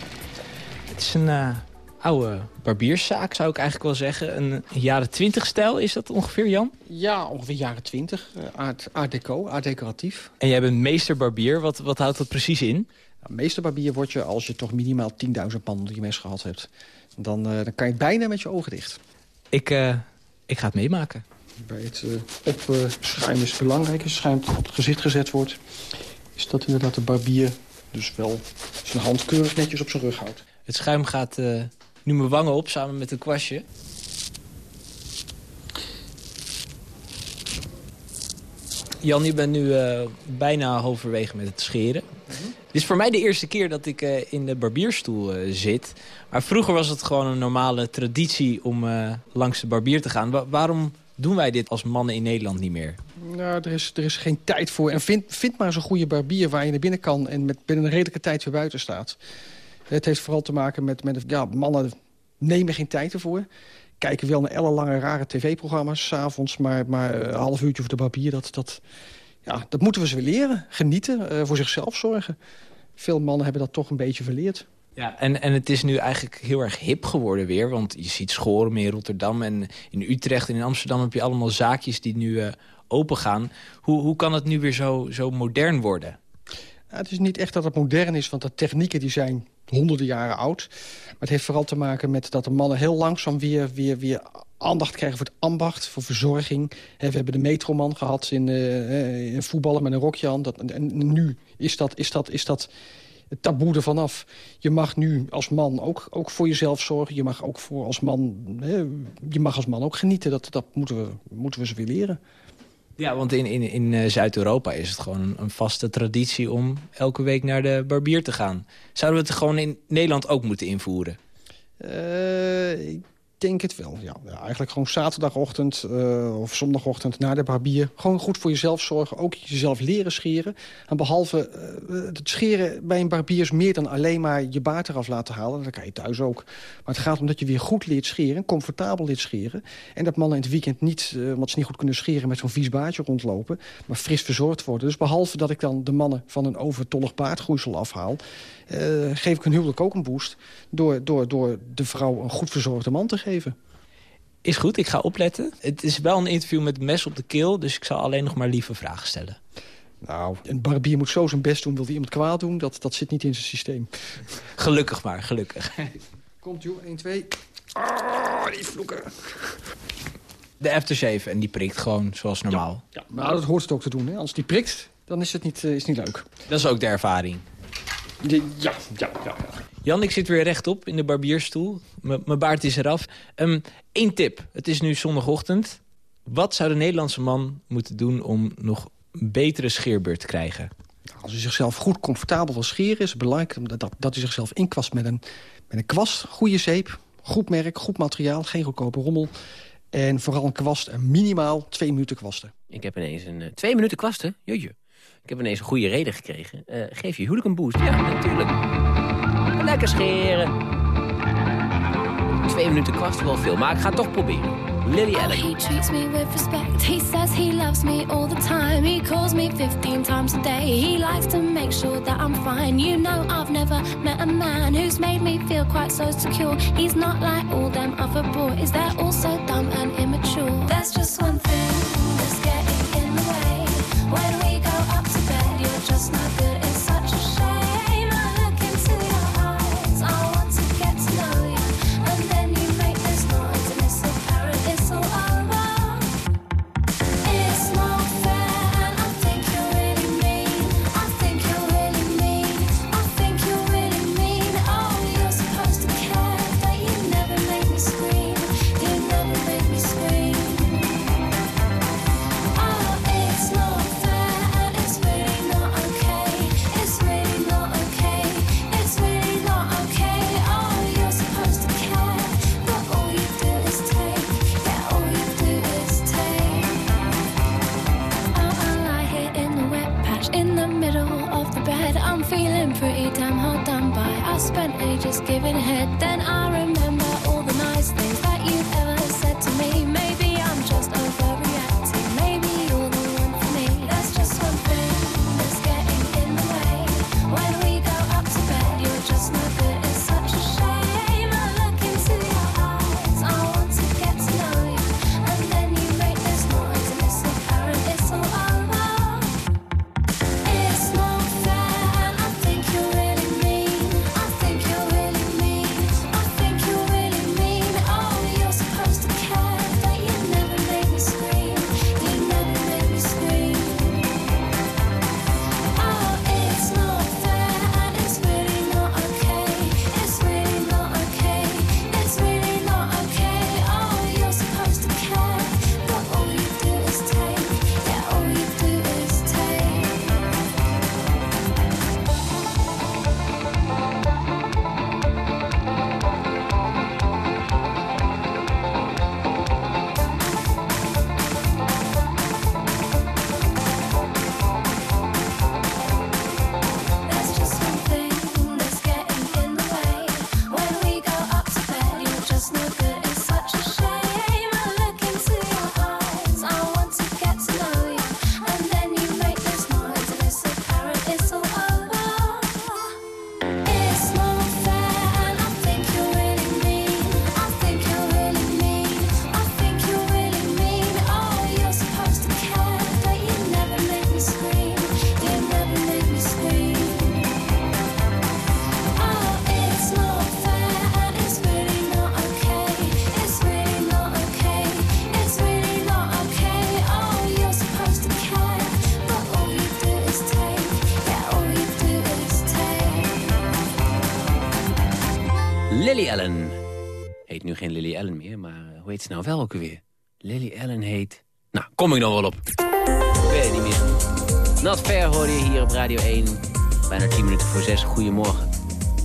Het is een eh, oude barbierszaak, zou ik eigenlijk wel zeggen. Een jaren 20 stijl is dat ongeveer, Jan? Ja, ongeveer jaren 20. Uh, art, art deco, art decoratief. En jij bent meesterbarbier. Wat, wat houdt dat precies in? Nou, meesterbarbier word je als je toch minimaal 10.000 man onder je mes gehad hebt. Dan, uh, dan kan je bijna met je ogen dicht. Ik, uh, ik ga het meemaken. Bij het opschuimen is het belangrijk. Als schuim op het gezicht gezet wordt... is dat inderdaad de barbier dus wel zijn hand keurig netjes op zijn rug houdt. Het schuim gaat uh, nu mijn wangen op, samen met een kwastje. Jan, je bent nu uh, bijna halverwege met het scheren. Dit is voor mij de eerste keer dat ik uh, in de barbierstoel zit. Maar vroeger was het gewoon een normale traditie om langs de barbier te gaan. Wa waarom doen wij dit als mannen in Nederland niet meer? Nou, er is, er is geen tijd voor. En vind, vind maar zo'n goede barbier waar je naar binnen kan... en met binnen een redelijke tijd weer buiten staat. Het heeft vooral te maken met, met ja, mannen nemen geen tijd ervoor. Kijken wel naar ellenlange rare tv-programma's s'avonds... maar, maar een half uurtje voor de barbier, dat, dat, ja, dat moeten we ze weer leren. Genieten, uh, voor zichzelf zorgen. Veel mannen hebben dat toch een beetje verleerd. Ja, en, en het is nu eigenlijk heel erg hip geworden weer. Want je ziet schoren in Rotterdam en in Utrecht en in Amsterdam... heb je allemaal zaakjes die nu uh, open gaan. Hoe, hoe kan het nu weer zo, zo modern worden? Ja, het is niet echt dat het modern is, want de technieken die zijn honderden jaren oud. Maar het heeft vooral te maken met dat de mannen heel langzaam weer, weer, weer aandacht krijgen voor het ambacht, voor verzorging. we hebben de metroman gehad in, uh, in voetballen met een rokje aan. Dat, en nu is dat, is dat, is dat het taboe ervan af. Je mag nu als man ook, ook voor jezelf zorgen. Je mag ook voor als man, je mag als man ook genieten. Dat, dat moeten, we, moeten we ze weer leren. Ja, want in, in, in uh, Zuid-Europa is het gewoon een, vaste traditie... om elke week naar de barbier te gaan. Zouden we het gewoon in Nederland ook moeten invoeren? Ik denk het wel, ja. eigenlijk gewoon zaterdagochtend uh, of zondagochtend naar de barbier. Gewoon goed voor jezelf zorgen, ook jezelf leren scheren. En behalve uh, het scheren bij een barbier is meer dan alleen maar je baard eraf laten halen. Dat kan je thuis ook. Maar het gaat om dat je weer goed leert scheren, comfortabel leert scheren. En dat mannen in het weekend niet, uh, omdat ze niet goed kunnen scheren... met zo'n vies baardje rondlopen, maar fris verzorgd worden. Dus behalve dat ik dan de mannen van een overtollig baardgroeisel afhaal... Geef ik hun huwelijk ook een boost... Door, door, door de vrouw een goed verzorgde man te geven. Is goed, ik ga opletten. Het is wel een interview met mes op de keel... dus ik zal alleen nog maar lieve vragen stellen. Nou, een barbier moet zo zijn best doen. Wil hij iemand kwaad doen? Dat, dat zit niet in zijn systeem. Gelukkig maar, gelukkig. Komt joh, 1, 2. Oh, die vloeken. De aftershave en die prikt gewoon zoals normaal. Ja, ja maar dat hoort het ook te doen. Hè? Als die prikt, dan is het niet, uh, is niet leuk. Dat is ook de ervaring. Ja, ja, ja. ja. Jan, ik zit weer rechtop in de barbierstoel. Mijn baard is eraf. Eén um, tip. Het is nu zondagochtend. Wat zou de Nederlandse man moeten doen om nog een betere scheerbeurt te krijgen? Als hij zichzelf goed comfortabel wil scheren... is het belangrijk dat, dat, dat hij zichzelf inkwast met een, met een kwast. Goede zeep, goed merk, goed materiaal, geen goedkope rommel. En vooral een kwast en minimaal twee minuten kwasten. Ik heb ineens een uh, twee minuten kwasten? Joje. Ik heb ineens een goede reden gekregen. Uh, geef je huwelijk een boost? Ja, natuurlijk. Lekker scheren. Twee minuten kwast wel veel, maar ik ga het toch proberen. Lily Allen. He treats me with respect. He says he loves me all the time. He calls me 15 times a day. He likes to make sure that I'm fine. You know I've never met a man who's made me feel quite so secure. He's not like all them other boys. They're all so dumb and immature. There's just one thing that's getting in the way. When we go up to bed, you're just not good. feeling pretty damn hard done by. I spent ages giving head, then I remember. Nou wel ook alweer? Lily Allen heet... Nou, kom ik nog wel op. Weet het niet meer. Not Fair hoorde je hier op Radio 1. Bijna 10 minuten voor 6. Goedemorgen.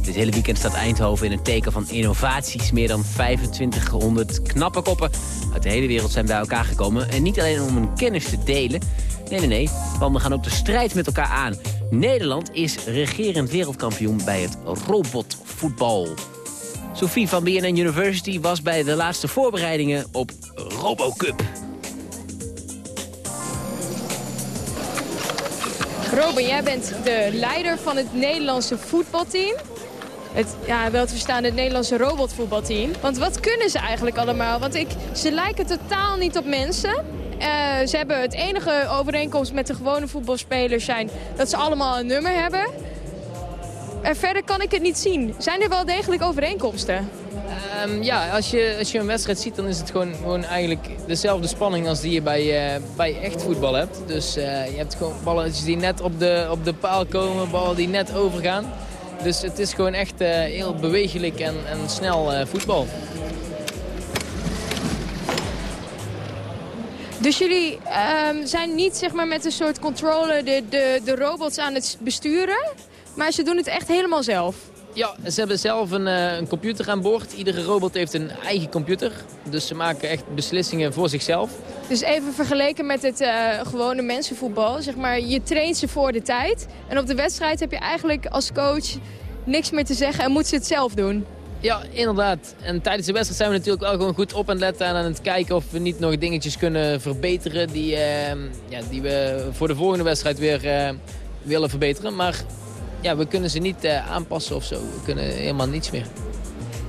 Dit hele weekend staat Eindhoven in het teken van innovaties. Meer dan 2500 knappe koppen uit de hele wereld zijn bij elkaar gekomen. En niet alleen om hun kennis te delen. Nee, nee, nee. Want we gaan ook de strijd met elkaar aan. Nederland is regerend wereldkampioen bij het robotvoetbal. Sophie van BNN University was bij de laatste voorbereidingen op RoboCup. Robin, jij bent de leider van het Nederlandse voetbalteam. Het, ja, wel te verstaan, het Nederlandse robotvoetbalteam. Want wat kunnen ze eigenlijk allemaal? Want ik, ze lijken totaal niet op mensen. Eh, ze hebben het enige overeenkomst met de gewone voetbalspelers zijn dat ze allemaal een nummer hebben. En verder kan ik het niet zien. Zijn er wel degelijk overeenkomsten? Ehm, ja, als je, als je een wedstrijd ziet, dan is het gewoon, gewoon eigenlijk dezelfde spanning als die je bij, eh, bij echt voetbal hebt. Dus eh, je hebt gewoon balletjes die net op de, op de paal komen, ballen die net overgaan. Dus het is gewoon echt eh, heel bewegelijk en, en snel voetbal. Dus jullie ehm, zijn niet zeg maar, met een soort controle de, de, de robots aan het besturen, maar ze doen het echt helemaal zelf? Ja, ze hebben zelf een, eh, een computer aan boord. Iedere robot heeft een eigen computer. Dus ze maken echt beslissingen voor zichzelf. Dus even vergeleken met het eh, gewone mensenvoetbal. Zeg maar, je traint ze voor de tijd. En op de wedstrijd heb je eigenlijk als coach niks meer te zeggen en moet ze het zelf doen. Ja, inderdaad. En tijdens de wedstrijd zijn we natuurlijk wel gewoon goed op aan het letten... en aan het kijken of we niet nog dingetjes kunnen verbeteren... die, eh, ja, die we voor de volgende wedstrijd weer willen verbeteren. Maar ja, we kunnen ze niet eh, aanpassen of zo. We kunnen helemaal niets meer.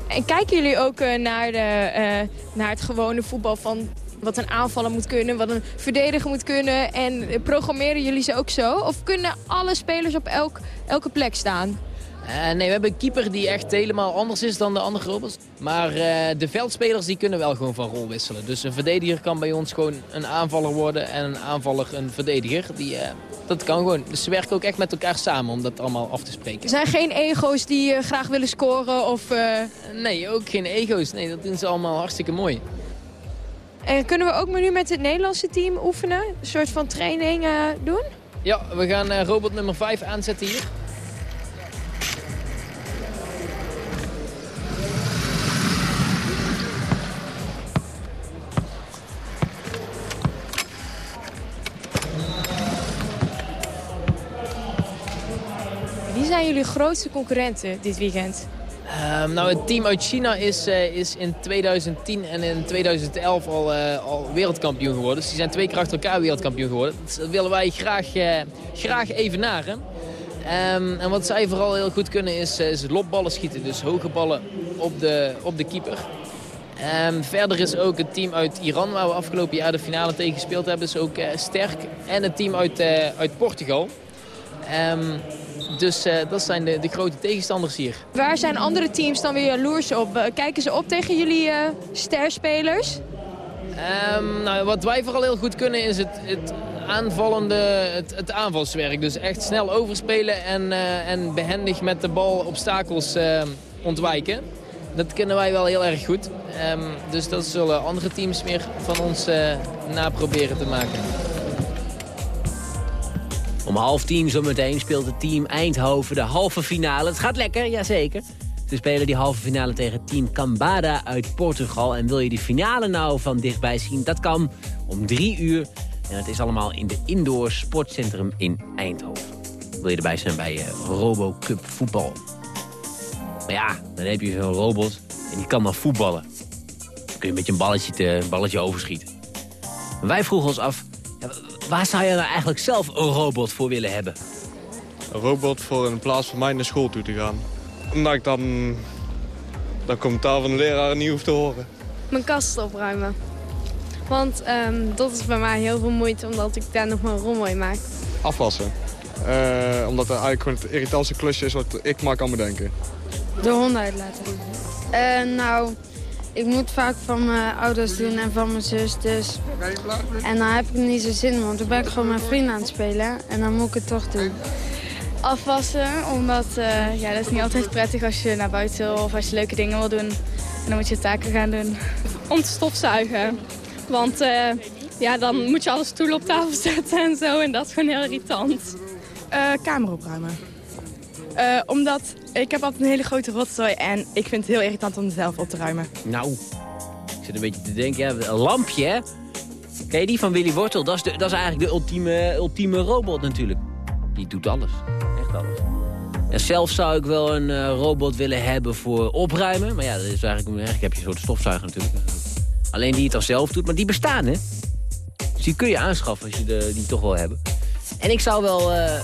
En kijken jullie ook eh, naar, de, eh, naar het gewone voetbal van wat een aanvaller moet kunnen, wat een verdediger moet kunnen? En programmeren jullie ze ook zo? Of kunnen alle spelers op elk, elke plek staan? Eh, nee, we hebben een keeper die echt helemaal anders is dan de andere robots. Maar eh, de veldspelers die kunnen wel gewoon van rol wisselen. Dus een verdediger kan bij ons gewoon een aanvaller worden en een aanvaller een verdediger. Die, eh, dat kan gewoon. Dus ze werken ook echt met elkaar samen om dat allemaal af te spreken. Er zijn geen ego's die graag willen scoren of... eh, Nee, ook geen ego's. Nee, dat doen ze allemaal hartstikke mooi. En kunnen we ook nu met het Nederlandse team oefenen? Een soort van training doen? Ja, we gaan eh, robot nummer 5 aanzetten hier. Zijn jullie grootste concurrenten dit weekend? Ehm, nou, het team uit China is, eh, is in 2010 en in 2011 al, eh, al wereldkampioen geworden. Dus zijn twee keer achter elkaar wereldkampioen geworden. Dat willen wij graag, uh, graag evenaren. Um, en wat zij vooral heel goed kunnen is, is lopballen schieten. Dus hoge ballen op de, op de keeper. Um, verder is ook het team uit Iran, waar we afgelopen jaar de finale tegen gespeeld hebben, is ook sterk. En het team uit, uit Portugal. Dus uh, dat zijn de, de, grote tegenstanders hier. Waar zijn andere teams dan weer jaloers op? Kijken ze op tegen jullie uh, sterspelers? Um, nou, wat wij vooral heel goed kunnen is het, het aanvallende, het, het, aanvalswerk. Dus echt snel overspelen en, uh, en behendig met de bal obstakels ontwijken. Dat kunnen wij wel heel erg goed. Um, dus dat zullen andere teams meer van ons naproberen te maken. Om half tien zometeen speelt het team Eindhoven de halve finale. Het gaat lekker, jazeker. Ze spelen die halve finale tegen team Cambada uit Portugal. En wil je die finale nou van dichtbij zien? Dat kan om drie uur. En het is allemaal in de Indoor Sportcentrum in Eindhoven. Wil je erbij zijn bij uh, Robo Cup voetbal? Maar ja, dan heb je zo'n robot en die kan dan voetballen. Dan kun je met je balletje, een balletje overschieten. wij vroegen ons af, Waar zou je nou eigenlijk zelf een robot voor willen hebben? Een robot voor in plaats van mij naar school toe te gaan. Omdat ik dan dat commentaar van de leraar niet hoef te horen. Mijn kast opruimen. Want um, dat is bij mij heel veel moeite, omdat ik daar nog mijn rommel in maak. Afwassen. Uh, omdat er eigenlijk gewoon het irritantste klusje is wat ik maar kan bedenken. De honden uitlaten. Uh, nou, ik moet vaak van mijn ouders doen en van mijn zus. Dus. En dan heb ik niet zo zin in, want dan ben ik gewoon mijn vrienden aan het spelen. En dan moet ik het toch doen. Afwassen, omdat uh, ja, dat is niet altijd prettig als je naar buiten wil of als je leuke dingen wil doen. En dan moet je taken gaan doen. Om te stofzuigen. Want uh, ja, dan moet je alle stoelen op tafel (laughs) zetten en zo. En dat is gewoon heel irritant. Uh, kamer opruimen. Uh, omdat ik heb altijd een hele grote rotzooi en ik vind het heel irritant om zelf op te ruimen. Nou, ik zit een beetje te denken, ja, een lampje hè? Ken je die van Willy Wortel? Dat is, de, dat is eigenlijk de ultieme, ultieme robot natuurlijk. Die doet alles, echt alles. En zelf zou ik wel een uh, robot willen hebben voor opruimen. Maar ja, dat is eigenlijk, eigenlijk heb je een soort stofzuiger natuurlijk. Alleen die het dan zelf doet, maar die bestaan hè. Dus die kun je aanschaffen als je de, die toch wil hebben. En ik zou wel... Uh,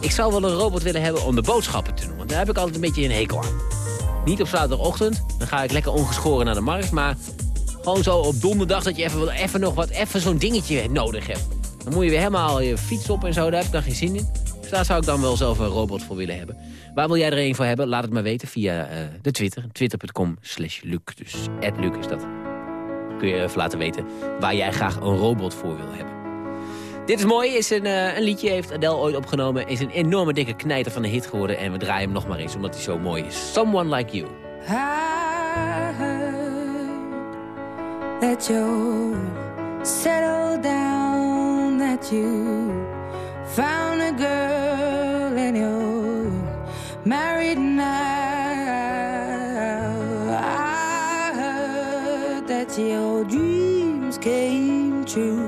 ik zou wel een robot willen hebben om de boodschappen te doen. Want daar heb ik altijd een beetje een hekel aan. Niet op zaterdagochtend, dan ga ik lekker ongeschoren naar de markt. Maar gewoon zo op donderdag dat je even, even nog wat, even zo'n dingetje nodig hebt. Dan moet je weer helemaal je fiets op en zo, daar heb ik dan geen zin in. Dus daar zou ik dan wel zelf een robot voor willen hebben. Waar wil jij er een voor hebben? Laat het maar weten via uh, de Twitter. Twitter.com slash Luc. Dus Luc is dat. Kun je even laten weten waar jij graag een robot voor wil hebben. Dit is mooi, is een, uh, een liedje, heeft Adele ooit opgenomen. Is een enorme dikke knijter van de hit geworden. En we draaien hem nog maar eens, omdat hij zo mooi is. Someone Like You. I heard that you settled down, that you found a girl and you're married now. That your dreams came true.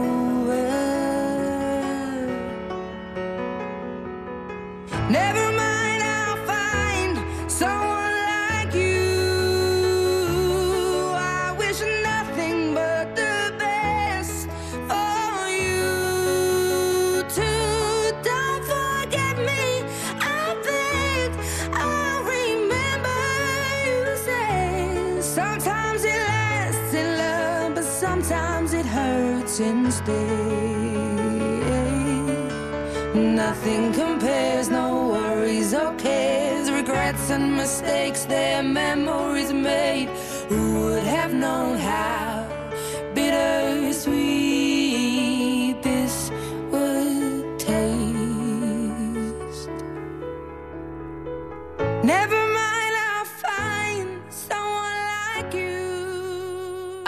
Nothing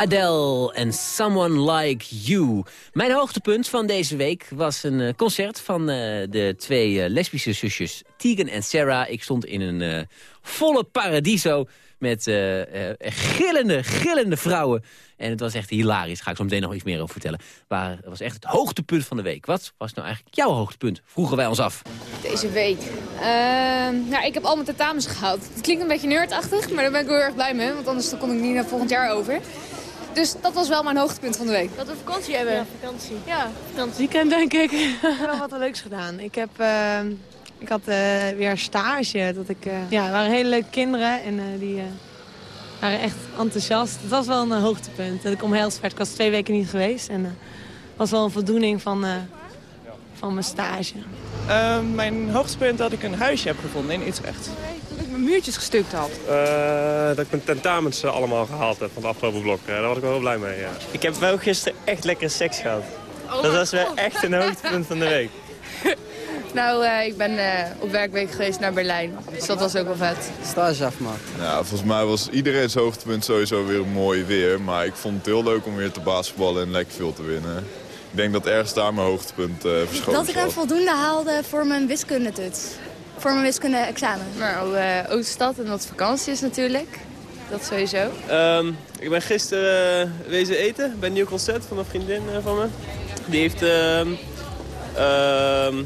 Adele en Someone Like You. Mijn hoogtepunt van deze week was een eh, concert van eh, de twee eh, lesbische zusjes Tegan en Sarah. Ik stond in een volle paradiso met gillende, gillende vrouwen. En het was echt hilarisch. Ga ik zo meteen nog iets meer over vertellen. Maar het was echt het hoogtepunt van de week. Wat was nou eigenlijk jouw hoogtepunt? Vroegen wij ons af. Deze week. Ehm nou, ik heb al mijn tentamens gehaald. Het klinkt een beetje nerdachtig, maar daar ben ik heel erg blij mee. Want anders kon ik niet naar volgend jaar over. Dus dat was wel mijn hoogtepunt van de week. Dat we vakantie hebben. Ja, vakantie. Ja, weekend denk ik. ik heb wel wat leuks gedaan. Ik, heb, eh, ik had eh, weer stage. Dat ik, eh, ja, het waren hele leuke kinderen en eh, die eh, waren echt enthousiast. Het was wel een hoogtepunt. Dat ik omhelst werd. Ik was twee weken niet geweest. En het was wel een voldoening van, eh, van mijn stage. Ehm, mijn hoogtepunt dat ik een huisje heb gevonden in Utrecht. Dat ik mijn muurtjes gestuukt had. Eh, dat ik mijn tentamens eh, allemaal gehaald heb van het afgelopen blok. Eh, daar was ik wel heel blij mee, ja. Ik heb wel gisteren echt lekker seks gehad. dat was wel echt een hoogtepunt van de week. (laughs) Nou, eh, ik ben eh, op werkweek geweest naar Berlijn. Dus dat was ook wel vet. Stage afmaken. Ja, volgens mij was iedereen's hoogtepunt sowieso weer mooi weer. Maar ik vond het heel leuk om weer te basketballen en lekker veel te winnen. Ik denk dat ergens daar mijn hoogtepunt eh verschoven Dat ik een voldoende haalde voor mijn wiskundetoets. Voor mijn wiskunde-examen. Nou, eh Ooststad en wat vakantie is natuurlijk. Dat sowieso. Ehm, ik ben gisteren eh, wezen eten bij een nieuw concert van een vriendin eh, van me. Die heeft ehm ehm,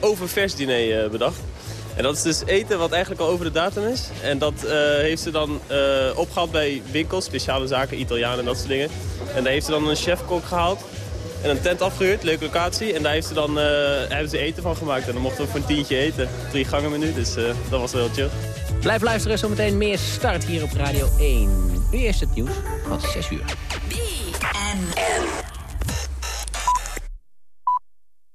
oververs diner bedacht. En dat is dus eten wat eigenlijk al over de datum is. En dat eh, heeft ze dan eh, opgehaald bij winkels, speciale zaken, Italianen en dat soort dingen. En daar heeft ze dan een chefkok gehaald. En een tent afgehuurd, leuke locatie. En daar heeft ze dan, eh, hebben ze eten van gemaakt. En dan mochten we voor een tientje eten. Drie gangen menu, dus eh, dat was wel heel chill. Blijf luisteren, zometeen meer start hier op Radio 1. Nu eerst het nieuws van 6 uur. BNN.